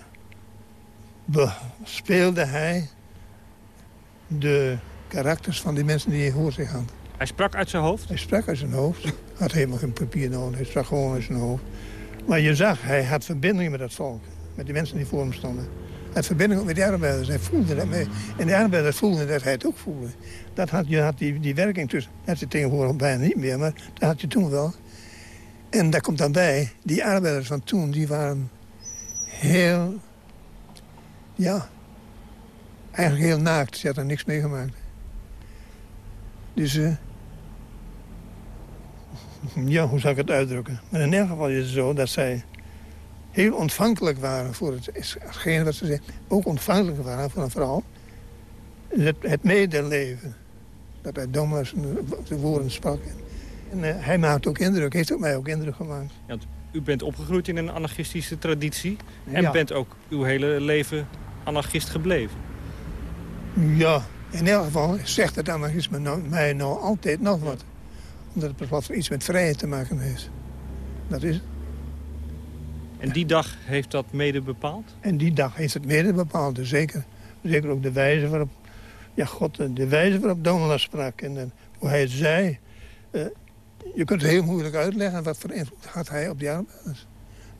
speelde hij de karakters van die mensen die hij voor zich had. Hij sprak uit zijn hoofd? Hij sprak uit zijn hoofd. Hij had helemaal geen papier nodig. Hij sprak gewoon uit zijn hoofd. Maar je zag, hij had verbinding met dat volk. Met die mensen die voor hem stonden. Hij had verbinding met die arbeiders. Hij voelde dat mee. En de arbeiders voelden dat hij het ook voelde. Dat had, je had die, die werking tussen. Dat had je tegenwoordig bijna niet meer, maar dat had je toen wel. En daar komt dan bij, die arbeiders van toen, die waren heel... Ja, eigenlijk heel naakt. Ze hadden niks meegemaakt. Dus, uh, ja, hoe zou ik het uitdrukken? Maar in ieder geval is het zo dat zij heel ontvankelijk waren voor het, hetgeen wat ze zeggen. Ook ontvankelijk waren voor een vrouw. Het, het medeleven. Dat hij dom was, de woorden sprak. En uh, hij maakt ook indruk, heeft ook mij ook indruk gemaakt. Ja, u bent opgegroeid in een anarchistische traditie. En ja. bent ook uw hele leven anarchist gebleven. Ja, in elk geval zegt het anarchisme nou, mij nou altijd nog wat. Omdat het wat iets met vrijheid te maken heeft. Dat is het. En die dag heeft dat mede bepaald? En die dag heeft het mede bepaald, dus zeker. Zeker ook de wijze waarop, ja, God, de wijze waarop Domela sprak. En, en hoe hij het zei. Uh, je kunt het heel moeilijk uitleggen wat voor invloed had hij op die arbeiders.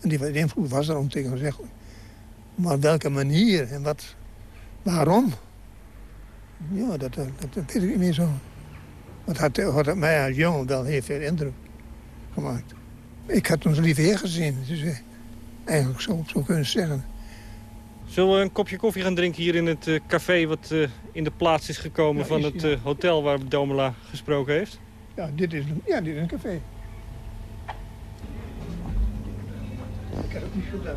En die, die invloed was er ontegenzeggelijk. Maar op welke manier en wat, waarom? Ja, dat, dat, dat weet ik niet meer zo. Dat had, had mij als jongen wel heel veel indruk gemaakt. Ik had ons lieve heer gezien. Dus eh, eigenlijk zo, zo kunnen zeggen. Zullen we een kopje koffie gaan drinken hier in het uh, café... wat uh, in de plaats is gekomen ja, van het uh, hotel waar Domela gesproken heeft? Ja, dit is een, ja, dit is een café. Ik heb het niet gedaan.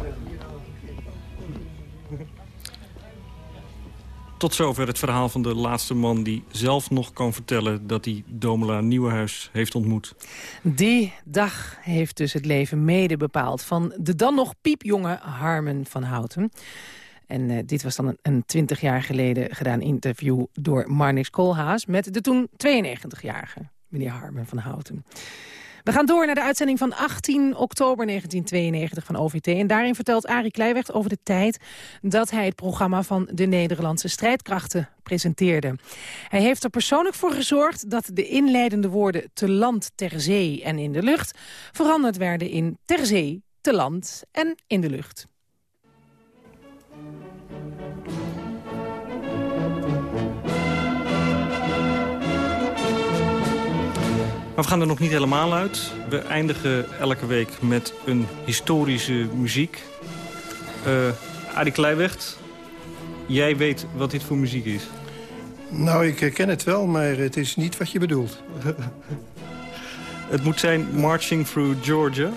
Tot zover het verhaal van de laatste man die zelf nog kan vertellen... dat hij Domela Nieuwenhuis heeft ontmoet. Die dag heeft dus het leven mede bepaald... van de dan nog piepjonge Harmen van Houten. En uh, dit was dan een twintig jaar geleden gedaan interview... door Marnix Koolhaas met de toen 92-jarige meneer Harmen van Houten. We gaan door naar de uitzending van 18 oktober 1992 van OVT. En daarin vertelt Arie Kleiweg over de tijd dat hij het programma van de Nederlandse strijdkrachten presenteerde. Hij heeft er persoonlijk voor gezorgd dat de inleidende woorden te land, ter zee en in de lucht veranderd werden in ter zee, te land en in de lucht. Maar we gaan er nog niet helemaal uit. We eindigen elke week met een historische muziek. Uh, Adi Kleiwecht, jij weet wat dit voor muziek is. Nou, ik herken het wel, maar het is niet wat je bedoelt. het moet zijn Marching Through Georgia.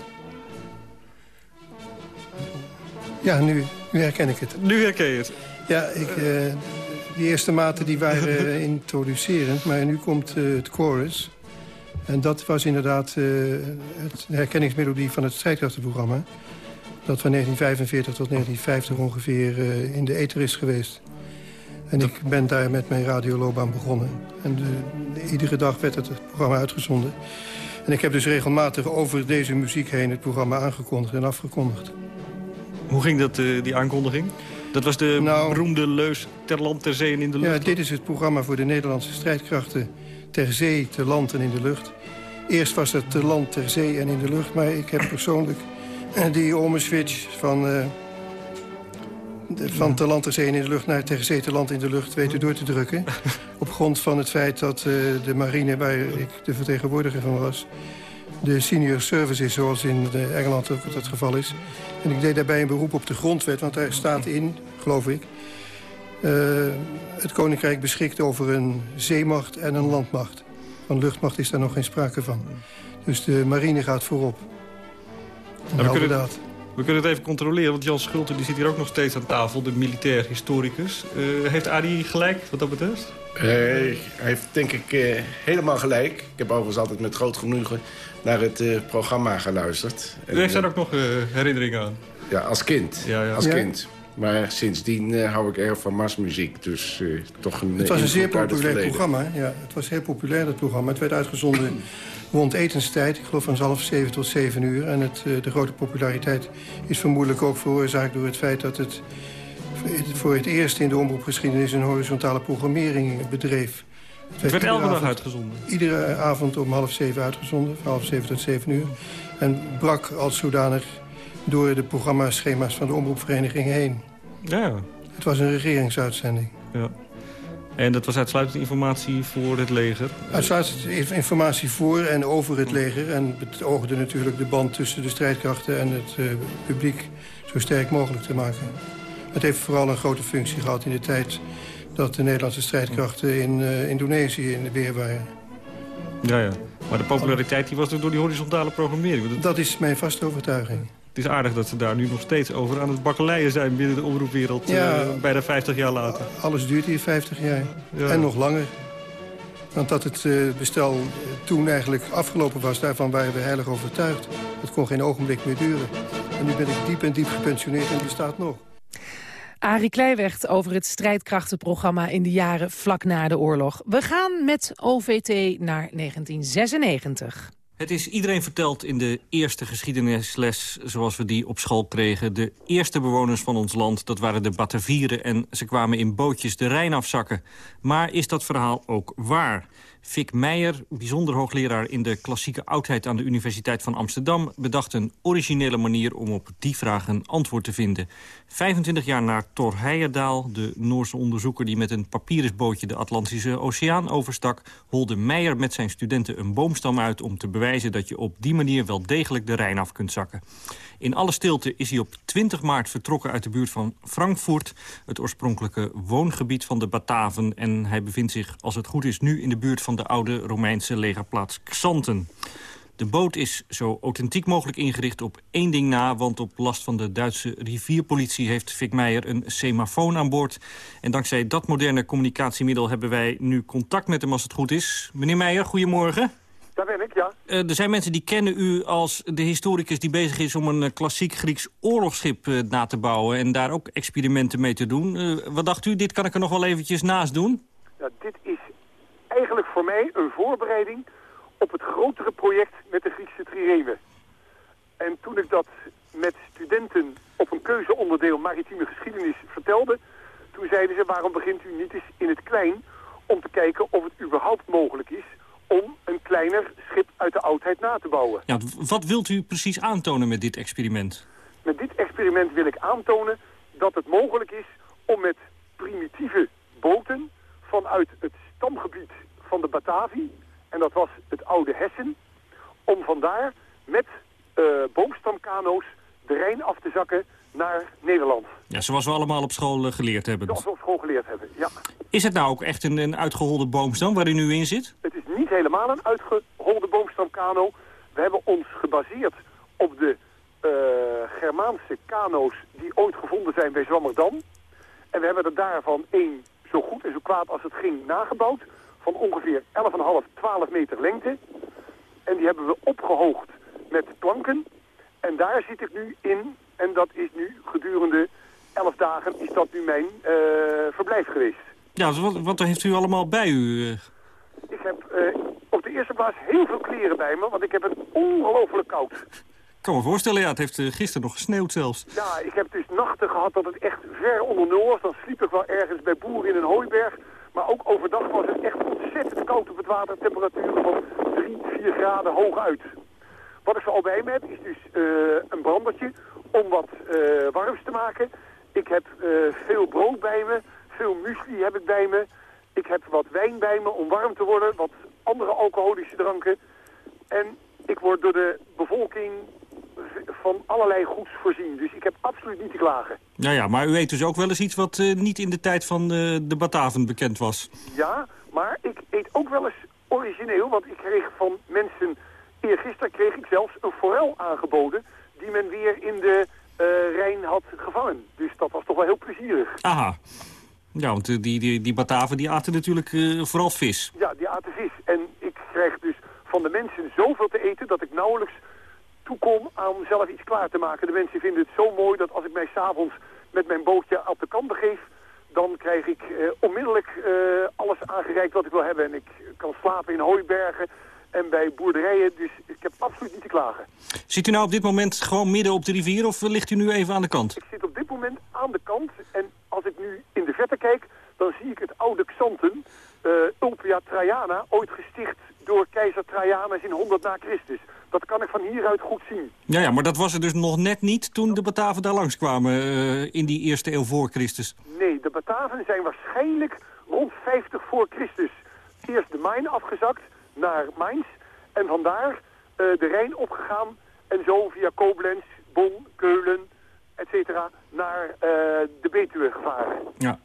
Ja, nu, nu herken ik het. Nu herken je het. Ja, ik, uh, die eerste maten die waren introducerend, maar nu komt uh, het chorus... En dat was inderdaad uh, het herkenningsmelodie van het strijdkrachtenprogramma. Dat van 1945 tot 1950 ongeveer uh, in de ether is geweest. En ik ben daar met mijn radioloopbaan begonnen. En de, iedere dag werd het, het programma uitgezonden. En ik heb dus regelmatig over deze muziek heen het programma aangekondigd en afgekondigd. Hoe ging dat, uh, die aankondiging? Dat was de nou, beroemde leus ter land, ter zee en in de lucht? Ja, dit is het programma voor de Nederlandse strijdkrachten ter zee, ter land en in de lucht. Eerst was het ter land, ter zee en in de lucht. Maar ik heb persoonlijk die omeswitch van, uh, de, van ter land, ter zee en in de lucht... naar ter zee, ter land in de lucht weten door te drukken. Op grond van het feit dat uh, de marine, waar ik de vertegenwoordiger van was... de senior service is, zoals in Engeland ook het geval is. En ik deed daarbij een beroep op de grondwet, want daar staat in, geloof ik... Uh, het Koninkrijk beschikt over een zeemacht en een landmacht. Van luchtmacht is daar nog geen sprake van. Dus de marine gaat voorop. Ja, we, kunnen, we kunnen het even controleren, want Jan Schulte die zit hier ook nog steeds aan tafel, de militair historicus. Uh, heeft Adi gelijk wat dat betreft? Uh, hij heeft denk ik uh, helemaal gelijk. Ik heb overigens altijd met groot genoegen naar het programma geluisterd. U heeft daar ook nog herinneringen aan? Ja, als kind. Ja, ja. Als Ja. kind. Maar sindsdien eh, hou ik erg van marsmuziek. Dus eh, toch een Het was een eh, zeer het populair programma. Ja, het was heel populair, dat programma. Het werd uitgezonden rond etenstijd. Ik geloof van half zeven tot zeven uur. En het, de grote populariteit is vermoedelijk ook veroorzaakt door het feit dat het voor het eerst in de omroepgeschiedenis een horizontale programmering bedreef. Het werd elke dag avond- uitgezonden. Iedere avond om half zeven uitgezonden, van half zeven tot zeven uur. En brak als zodanig door de programmaschema's van de omroepvereniging heen. Ja, Het was een regeringsuitzending. ja. En dat was uitsluitend informatie voor het leger. Uitsluitend informatie voor en over het leger. En betoogde natuurlijk de band tussen de strijdkrachten en het eh, publiek zo sterk mogelijk te maken. Het heeft vooral een grote functie gehad in de tijd dat de Nederlandse strijdkrachten in eh, Indonesië in de weer waren. Ja, ja. Maar de populariteit die was door die horizontale programmering. Het, Dat is mijn vaste overtuiging. Het is aardig dat ze daar nu nog steeds over aan het bakkeleien zijn binnen de omroepwereld. Ja. eh, bijna 50 jaar later. Alles duurt hier 50 jaar. Ja. En nog langer. Want dat het eh, bestel eh, toen eigenlijk afgelopen was, daarvan waren we heilig overtuigd. Het kon geen ogenblik meer duren. En nu ben ik diep en diep gepensioneerd en het bestaat nog. Arie Kleiwecht over het strijdkrachtenprogramma in de jaren vlak na de oorlog. We gaan met OVT naar 1996. Het is iedereen verteld in de eerste geschiedenisles zoals we die op school kregen. De eerste bewoners van ons land, dat waren de Batavieren... en ze kwamen in bootjes de Rijn afzakken. Maar is dat verhaal ook waar? Fik Meijer, bijzonder hoogleraar in de klassieke oudheid... aan de Universiteit van Amsterdam... bedacht een originele manier om op die vraag een antwoord te vinden. 25 jaar na Thor Heyerdahl, de Noorse onderzoeker... die met een papyrusbootje de Atlantische Oceaan overstak... holde Meijer met zijn studenten een boomstam uit... om te bewijzen dat je op die manier wel degelijk de Rijn af kunt zakken. In alle stilte is hij op 20 maart vertrokken uit de buurt van Frankfurt... het oorspronkelijke woongebied van de Bataven... en hij bevindt zich, als het goed is, nu in de buurt van de oude Romeinse legerplaats Xanten. De boot is zo authentiek mogelijk ingericht op één ding na... want op last van de Duitse rivierpolitie heeft Fik Meijer een semafoon aan boord. En dankzij dat moderne communicatiemiddel hebben wij nu contact met hem als het goed is. Meneer Meijer, goedemorgen. Daar ben ik, ja. Eh, er zijn mensen die kennen u als de historicus die bezig is om een eh, klassiek Grieks oorlogsschip eh, na te bouwen... en daar ook experimenten mee te doen. Wat dacht u, dit kan ik er nog wel eventjes naast doen? ja. Dit is eigenlijk voor mij een voorbereiding op het grotere project met de Griekse trireme. En toen ik dat met studenten op een keuzeonderdeel maritieme geschiedenis vertelde... toen zeiden ze, waarom begint u niet eens in het klein om te kijken of het überhaupt mogelijk is... om een kleiner schip uit de oudheid na te bouwen. Ja, wat wilt u precies aantonen met dit experiment? Met dit experiment wil ik aantonen dat het mogelijk is om met primitieve boten vanuit het stamgebied van de Batavie, en dat was het oude Hessen, om vandaar met eh boomstamkano's de Rijn af te zakken naar Nederland. Ja, zoals we allemaal op school eh, geleerd hebben. Zoals we op school geleerd hebben, ja. Is het nou ook echt een, een uitgeholde boomstam waar u nu in zit? Het is niet helemaal een uitgeholde boomstamkano. We hebben ons gebaseerd op de eh, Germaanse kano's die ooit gevonden zijn bij Zwammerdam. En we hebben er daarvan één zo goed en zo kwaad als het ging nagebouwd. Van ongeveer 11,5, 12 meter lengte. En die hebben we opgehoogd met planken. En daar zit ik nu in. En dat is nu gedurende 11 dagen is dat nu mijn eh, verblijf geweest. Ja, dus wat, wat heeft u allemaal bij u? Ik heb eh, op de eerste plaats heel veel kleren bij me, want ik heb het ongelooflijk koud. Ik kan me voorstellen, ja, het heeft eh, gisteren nog gesneeuwd zelfs. Ja, ik heb dus nachten gehad dat het echt ver onder nul was. Dan sliep ik wel ergens bij boeren in een hooiberg. Maar ook overdag was het echt ontzettend koud op het water. Temperaturen van 3, 4 graden hooguit. Wat ik zo al bij me heb is dus eh, een brandertje om wat warms te maken. Ik heb veel brood bij me, veel muesli heb ik bij me. Ik heb wat wijn bij me om warm te worden, wat andere alcoholische dranken. En ik word door de bevolking van allerlei goeds voorzien. Dus ik heb absoluut niet te klagen. Ja, ja, maar u eet dus ook wel eens iets wat eh, niet in de tijd van eh, de Bataven bekend was. Ja, maar ik eet ook wel eens origineel, want ik kreeg van mensen... Eergisteren kreeg ik zelfs een forel aangeboden die men weer in de eh, Rijn had gevangen. Dus dat was toch wel heel plezierig. Aha. Ja, want eh, die, die, die Bataven die aten natuurlijk eh, vooral vis. Ja, die aten vis. En ik krijg dus van de mensen zoveel te eten dat ik nauwelijks toekom aan zelf iets klaar te maken. De mensen vinden het zo mooi dat als ik mij s'avonds met mijn bootje op de kant begeef, dan krijg ik eh, onmiddellijk alles aangereikt wat ik wil hebben. En ik kan slapen in hooibergen en bij boerderijen, dus ik heb absoluut niet te klagen. Zit u nou op dit moment gewoon midden op de rivier of ligt u nu even aan de kant? Ik zit op dit moment aan de kant en nu in de verte kijk, dan zie ik het oude Xanten, uh, Ulpia Traiana, ooit gesticht door keizer Trajanus in 100 na Christus. Dat kan ik van hieruit goed zien. Ja, ja, maar dat was er dus nog net niet toen de Bataven daar langskwamen uh, in die eerste eeuw voor Christus. Nee, de Bataven zijn waarschijnlijk rond 50 voor Christus eerst de Main afgezakt naar Mainz en vandaar uh, de Rijn opgegaan en zo via Koblenz, Bonn, Keulen, et cetera, naar uh, de Betuwe gevaren. Ja.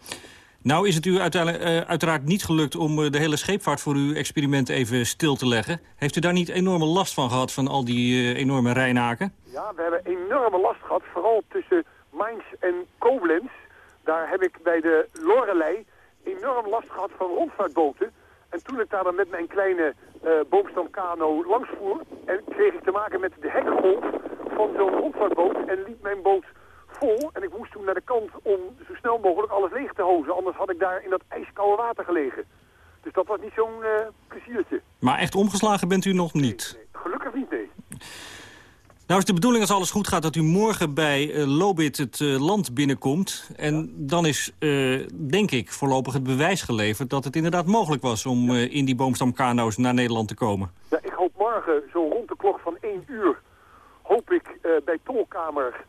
Nou is het u uiteindelijk, uh, uiteraard niet gelukt om uh, de hele scheepvaart voor uw experiment even stil te leggen. Heeft u daar niet enorme last van gehad, van al die enorme rijnaken? Ja, we hebben enorme last gehad, vooral tussen Mainz en Koblenz. Daar heb ik bij de Lorelei enorm last gehad van rondvaartboten. En toen ik daar dan met mijn kleine uh, boomstamkano langs voer... en kreeg ik te maken met de hekgolf van zo'n rondvaartboot... en liep mijn boot vol. En ik moest toen naar de kant om zo snel mogelijk alles leeg te hozen. Anders had ik daar in dat ijskoude water gelegen. Dus dat was niet zo'n uh, pleziertje. Maar echt omgeslagen bent u nog niet? Nee, nee. Gelukkig niet, nee. Nou is de bedoeling als alles goed gaat dat u morgen bij uh, Lobit het uh, land binnenkomt. En ja. dan is, denk ik, voorlopig het bewijs geleverd dat het inderdaad mogelijk was om ja. in die boomstamkano's naar Nederland te komen. Ja, ik hoop morgen zo rond de klok van 1 uur hoop ik bij Tolkamer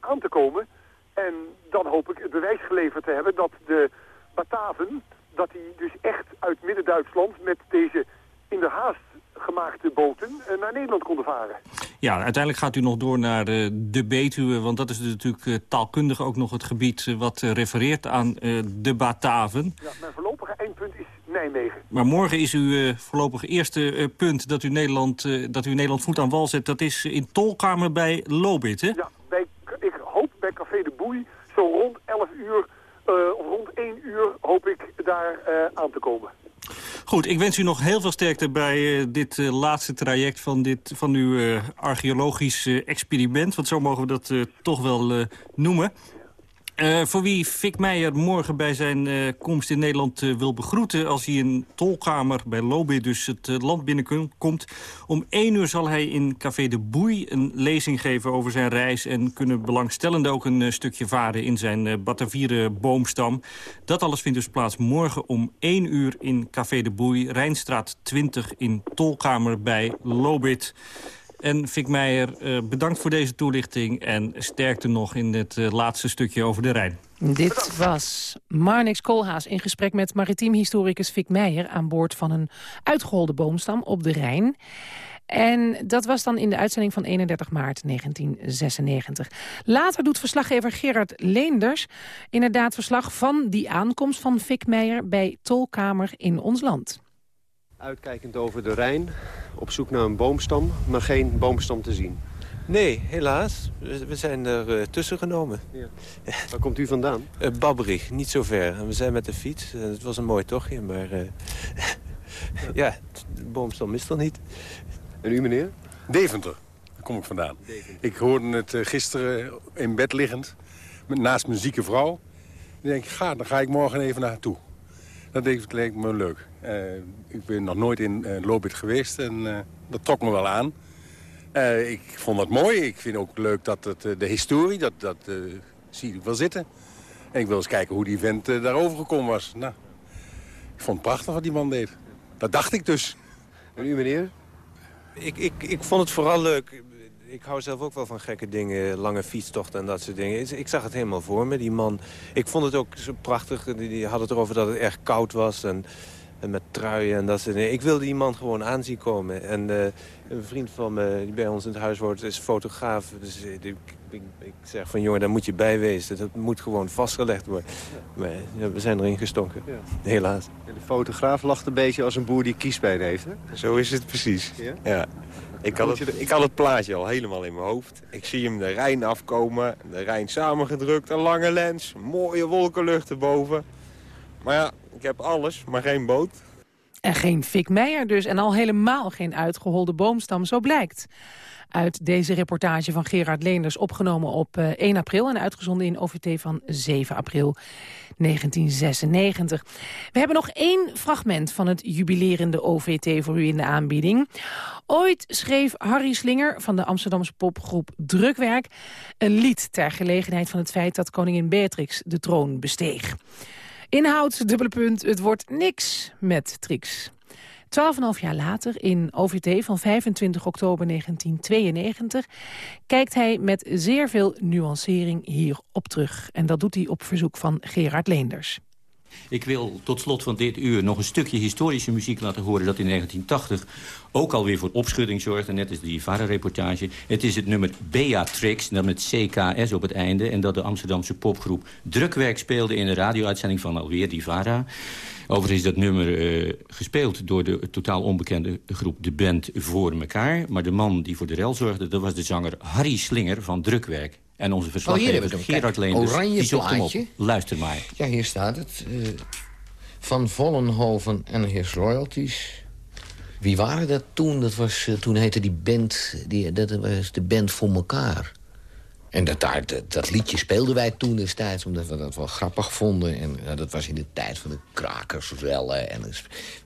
aan te komen. En dan hoop ik het bewijs geleverd te hebben dat de Bataven, dat die dus echt uit Midden-Duitsland met deze in de haast gemaakte boten uh, naar Nederland konden varen. Ja, uiteindelijk gaat u nog door naar uh, de Betuwe... want dat is natuurlijk taalkundig ook nog het gebied... wat refereert aan de Bataven. Ja, mijn voorlopige eindpunt is Nijmegen. Maar morgen is uw voorlopig eerste punt dat u, Nederland, dat u Nederland voet aan wal zet... dat is in Tolkamer bij Lobit, hè? Ja, bij, ik hoop bij Café de Boei zo rond 11 uur... of rond 1 uur hoop ik daar te komen. Goed, ik wens u nog heel veel sterkte bij uh, dit uh, laatste traject van, dit, van uw uh, archeologisch experiment. Want zo mogen we dat toch wel noemen. Voor wie Fik Meijer morgen bij zijn komst in Nederland wil begroeten... als hij in Tolkamer bij Lobit dus het land binnenkomt... om één uur zal hij in Café de Boei een lezing geven over zijn reis... en kunnen belangstellenden ook een stukje varen in zijn Batavieren boomstam. Dat alles vindt dus plaats morgen om één uur in Café de Boei... Rijnstraat 20 in Tolkamer bij Lobit... En Fik Meijer, uh, bedankt voor deze toelichting... en sterkte nog in het uh, laatste stukje over de Rijn. Dit was Marnix Koolhaas in gesprek met maritiem historicus Fik Meijer... aan boord van een uitgeholde boomstam op de Rijn. En dat was dan in de uitzending van 31 maart 1996. Later doet verslaggever Gerard Leenders inderdaad verslag van die aankomst van Fik Meijer... bij Tolkamer in ons land. Uitkijkend over de Rijn, op zoek naar een boomstam, maar geen boomstam te zien. Nee, helaas. We zijn er uh, tussen genomen. Ja. Waar komt u vandaan? Uh, Babberig, niet zo ver. We zijn met de fiets. Uh, het was een mooi tochtje, maar ja, de boomstam is er niet. En u, meneer? Deventer, daar kom ik vandaan. Deventer. Ik hoorde het gisteren in bed liggend, naast mijn zieke vrouw. Dan denk ik, ga, dan ga ik morgen even naartoe. Dat leek me leuk. Uh, ik ben nog nooit in uh, Lobit geweest en uh, dat trok me wel aan. ik vond dat mooi. Ik vind ook leuk dat het, de historie, dat, dat zie ik wel zitten. En ik wil eens kijken hoe die vent daarover gekomen was. Nou, ik vond het prachtig wat die man deed. Dat dacht ik dus. En u, meneer? Ik, ik, ik vond het vooral leuk ik hou zelf ook wel van gekke dingen, lange fietstochten en dat soort dingen. Ik zag het helemaal voor me, die man. Ik vond het ook zo prachtig, die had het erover dat het erg koud was en, en met truien en dat soort dingen. Ik wilde die man gewoon aanzien komen. En uh, een vriend van me die bij ons in het huis wordt is fotograaf. Dus ik, ik, ik zeg van jongen, daar moet je bij wezen. Dat moet gewoon vastgelegd worden. Maar ja, we zijn erin gestonken, ja. helaas. En de fotograaf lacht een beetje als een boer die kiespijn heeft, hè? Zo is het precies, ja. Ik had, het, ik had het plaatje al helemaal in mijn hoofd. Ik zie hem de Rijn afkomen, de Rijn samengedrukt, een lange lens, mooie wolkenlucht erboven. Maar ja, ik heb alles, maar geen boot. En geen Fik Meijer dus, en al helemaal geen uitgeholde boomstam, zo blijkt. Uit deze reportage van Gerard Leenders... opgenomen op 1 eh, april en uitgezonden in OVT van 7 april 1996. We hebben nog één fragment van het jubilerende OVT voor u in de aanbieding. Ooit schreef Harry Slinger van de Amsterdamse popgroep Drukwerk... een lied ter gelegenheid van het feit dat koningin Beatrix de troon besteeg. Inhoud, dubbele punt, het wordt niks met Trix. Twaalf jaar later, in OVT van 25 oktober 1992... kijkt hij met zeer veel nuancering hierop terug. En dat doet hij op verzoek van Gerard Leenders. Ik wil tot slot van dit uur nog een stukje historische muziek laten horen... dat in 1980 ook alweer voor opschudding zorgde. Net als die VARA-reportage. Het is het nummer Beatrix, dat met CKS op het einde... en dat de Amsterdamse popgroep drukwerk speelde... in de radio-uitzending van alweer die VARA. Overigens is dat nummer uh, gespeeld door de totaal onbekende groep De Band Voor Mekaar. Maar de man die voor de rel zorgde, dat was de zanger Harry Slinger van Drukwerk. En onze verslaggever oh, Gerard Leenders, Oranje die hem op. Luister maar. Ja, hier staat het. Uh, van Vollenhoven en his royalties. Wie waren dat toen? Dat was, uh, toen heette die band, die, dat was de band voor elkaar. En dat, daar, dat, liedje speelden wij toen destijds, omdat we dat wel grappig vonden. En dat was in de tijd van de krakersrellen. En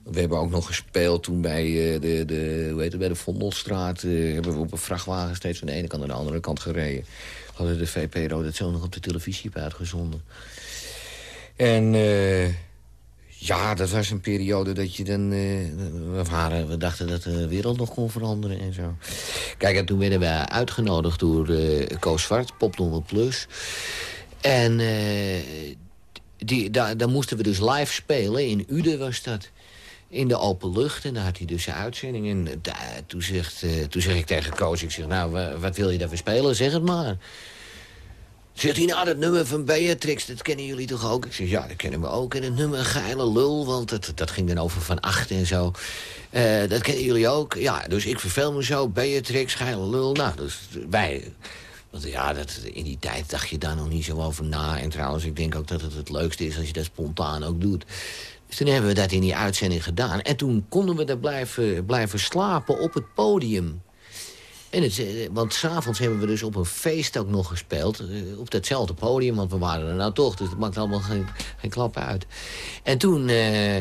we hebben ook nog gespeeld toen bij, uh, de, de, hoe heet het, bij de Vondelstraat. Uh, hebben we op een vrachtwagen steeds van de ene kant naar de andere kant gereden. Hadden de VPRO dat zo nog op de televisie heb uitgezonden. En... Uh, ja, dat was een periode dat je dan... Uh, we, waren, we dachten dat de wereld nog kon veranderen en zo. Kijk, en toen werden we uitgenodigd door uh, Koos Zwart, Pop 100 Plus. En die, daar, daar moesten we dus live spelen. In Uden was dat. In de open lucht. En daar had hij dus een uitzending. En toen, zegt, toen zeg ik tegen Koos, ik zeg, nou, wat wil je daarvoor spelen? Zeg het maar. Zegt hij, nou, dat nummer van Beatrix, dat kennen jullie toch ook? Ik zeg, ja, dat kennen we ook. En het nummer Geile Lul, want dat, dat ging dan over Van Acht en zo. Uh, dat kennen jullie ook. Ja, dus ik verveel me zo, Beatrix, Geile Lul. Nou, dus wij... Want ja, dat, in die tijd dacht je daar nog niet zo over na. En trouwens, ik denk ook dat het het leukste is als je dat spontaan ook doet. Dus toen hebben we dat in die uitzending gedaan. En toen konden we daar blijven, blijven slapen op het podium. En het, eh, want s'avonds hebben we dus op een feest ook nog gespeeld. Eh, op datzelfde podium, want we waren er nou toch. Dus het maakt allemaal geen, geen klap uit. En toen... Uh,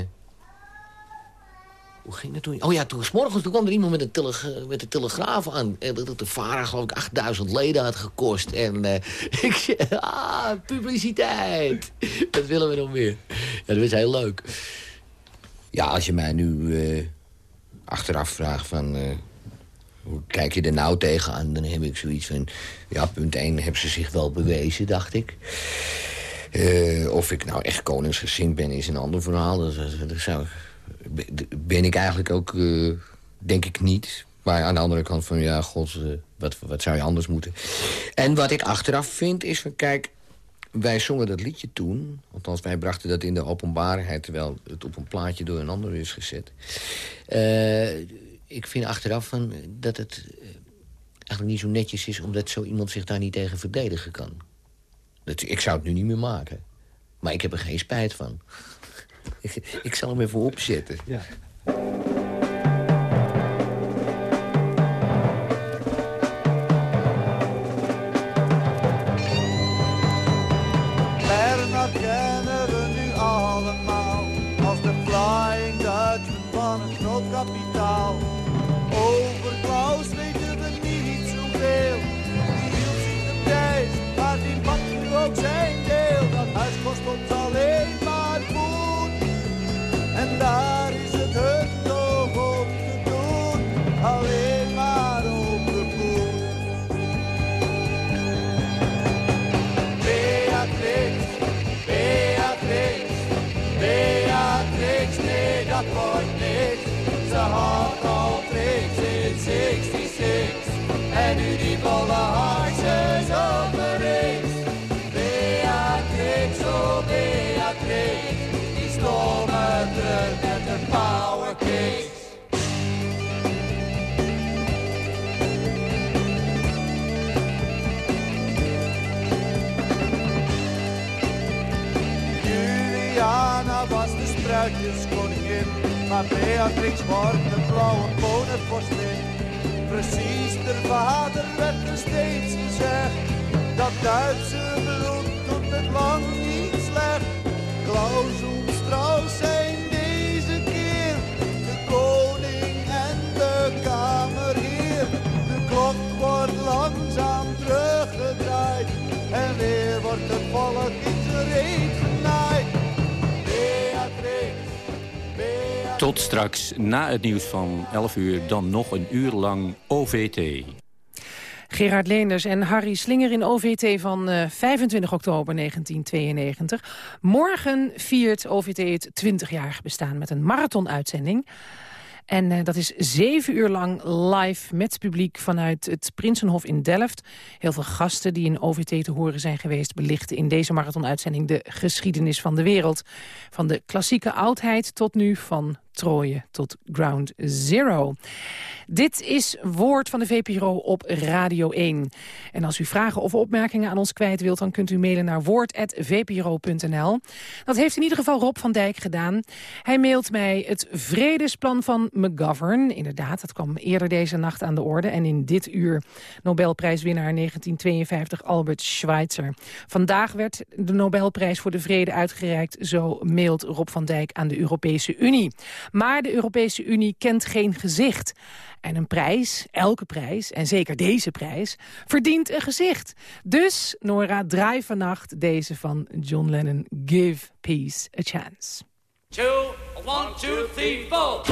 hoe ging dat toen? Oh ja, toen, morgens toen kwam er iemand met, de telegraaf aan. En dat de VARA geloof ik 8000 leden had gekost. En uh, ik zei, ah, publiciteit. Dat willen we nog meer. Ja, dat was heel leuk. Ja, als je mij nu uh, achteraf vraagt van hoe kijk je er nou tegenaan? Dan heb ik zoiets van... Ja, punt 1 hebben ze zich wel bewezen, dacht ik. Of ik nou echt koningsgezind ben, is een ander verhaal. Dat, dat zou, ben ik eigenlijk ook, uh, denk ik niet. Maar aan de andere kant van, ja, god, uh, wat, wat zou je anders moeten? En wat ik achteraf vind, is van, kijk... Wij zongen dat liedje toen, althans wij brachten dat in de openbaarheid... terwijl het op een plaatje door een ander is gezet ik vind achteraf van dat het eh, eigenlijk niet zo netjes is... omdat zo iemand zich daar niet tegen verdedigen kan. Dat, ik zou het nu niet meer maken. Maar ik heb er geen spijt van. Ik, zal hem even opzetten. Ja. Koningin, maar Beatrix wordt de blauwe bonenvorstin. precies, de vader werd er steeds gezegd. Dat Duitse bloed doet het lang niet slecht. Klaus Strauss zijn wordt het volk in zijn reet genaaid. Beatrix, Beatrix. Tot straks na het nieuws van 11 uur dan nog een uur lang OVT. Gerard Leenders en Harry Slinger in OVT van eh, 25 oktober 1992. Morgen viert OVT het 20-jarig bestaan met een marathonuitzending. En eh, dat is zeven uur lang live met publiek vanuit het Prinsenhof in Delft. Heel veel gasten die in OVT te horen zijn geweest... belichten in deze marathonuitzending de geschiedenis van de wereld. Van de klassieke oudheid tot nu, van Tot Ground Zero. Dit is Woord van de VPRO op Radio 1. En als u vragen of opmerkingen aan ons kwijt wilt... dan kunt u mailen naar woord.vpro.nl. Dat heeft in ieder geval Rob van Dijk gedaan. Hij mailt mij het vredesplan van McGovern. Inderdaad, dat kwam eerder deze nacht aan de orde. En in dit uur Nobelprijswinnaar 1952 Albert Schweitzer. Vandaag werd de Nobelprijs voor de Vrede uitgereikt. Zo mailt Rob van Dijk aan de Europese Unie. Maar de Europese Unie kent geen gezicht. En een prijs, elke prijs, en zeker deze prijs, verdient een gezicht. Dus, Nora, draai vannacht deze van John Lennon, Give Peace a Chance. Two, one, two, three, four.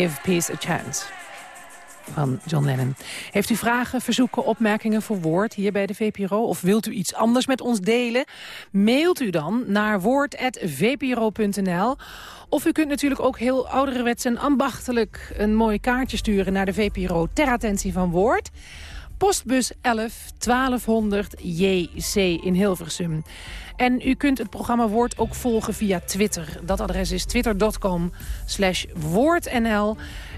Give Peace a Chance van John Lennon. Heeft u vragen, verzoeken, opmerkingen voor Woord hier bij de VPRO? Of wilt u iets anders met ons delen? Mailt u dan naar woord.vpro.nl. Of u kunt natuurlijk ook heel ouderwets en ambachtelijk... een mooi kaartje sturen naar de VPRO ter attentie van Woord. Postbus 11 1200 JC in Hilversum. En u kunt het programma Woord ook volgen via Twitter. Dat adres is twitter.com slash woordnl.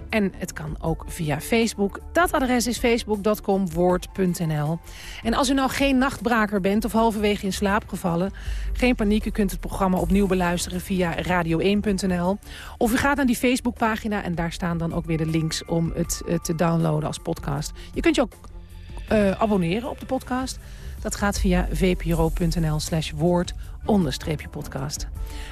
En het kan ook via Facebook. Dat adres is facebook.com woord.nl. En als u nou geen nachtbraker bent of halverwege in slaap gevallen... geen paniek, u kunt het programma opnieuw beluisteren via radio1.nl. Of u gaat naar die Facebookpagina en daar staan dan ook weer de links... om het eh, te downloaden als podcast. Je kunt je ook eh, abonneren op de podcast. Dat gaat via vpro.nl slash woord onderstreepje podcast.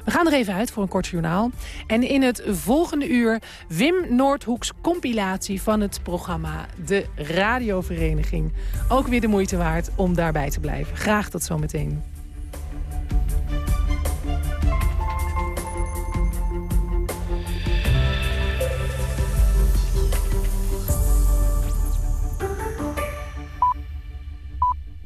We gaan er even uit voor een kort journaal. En in het volgende uur Wim Noordhoeks compilatie van het programma De Radiovereniging. Ook weer de moeite waard om daarbij te blijven. Graag tot zometeen.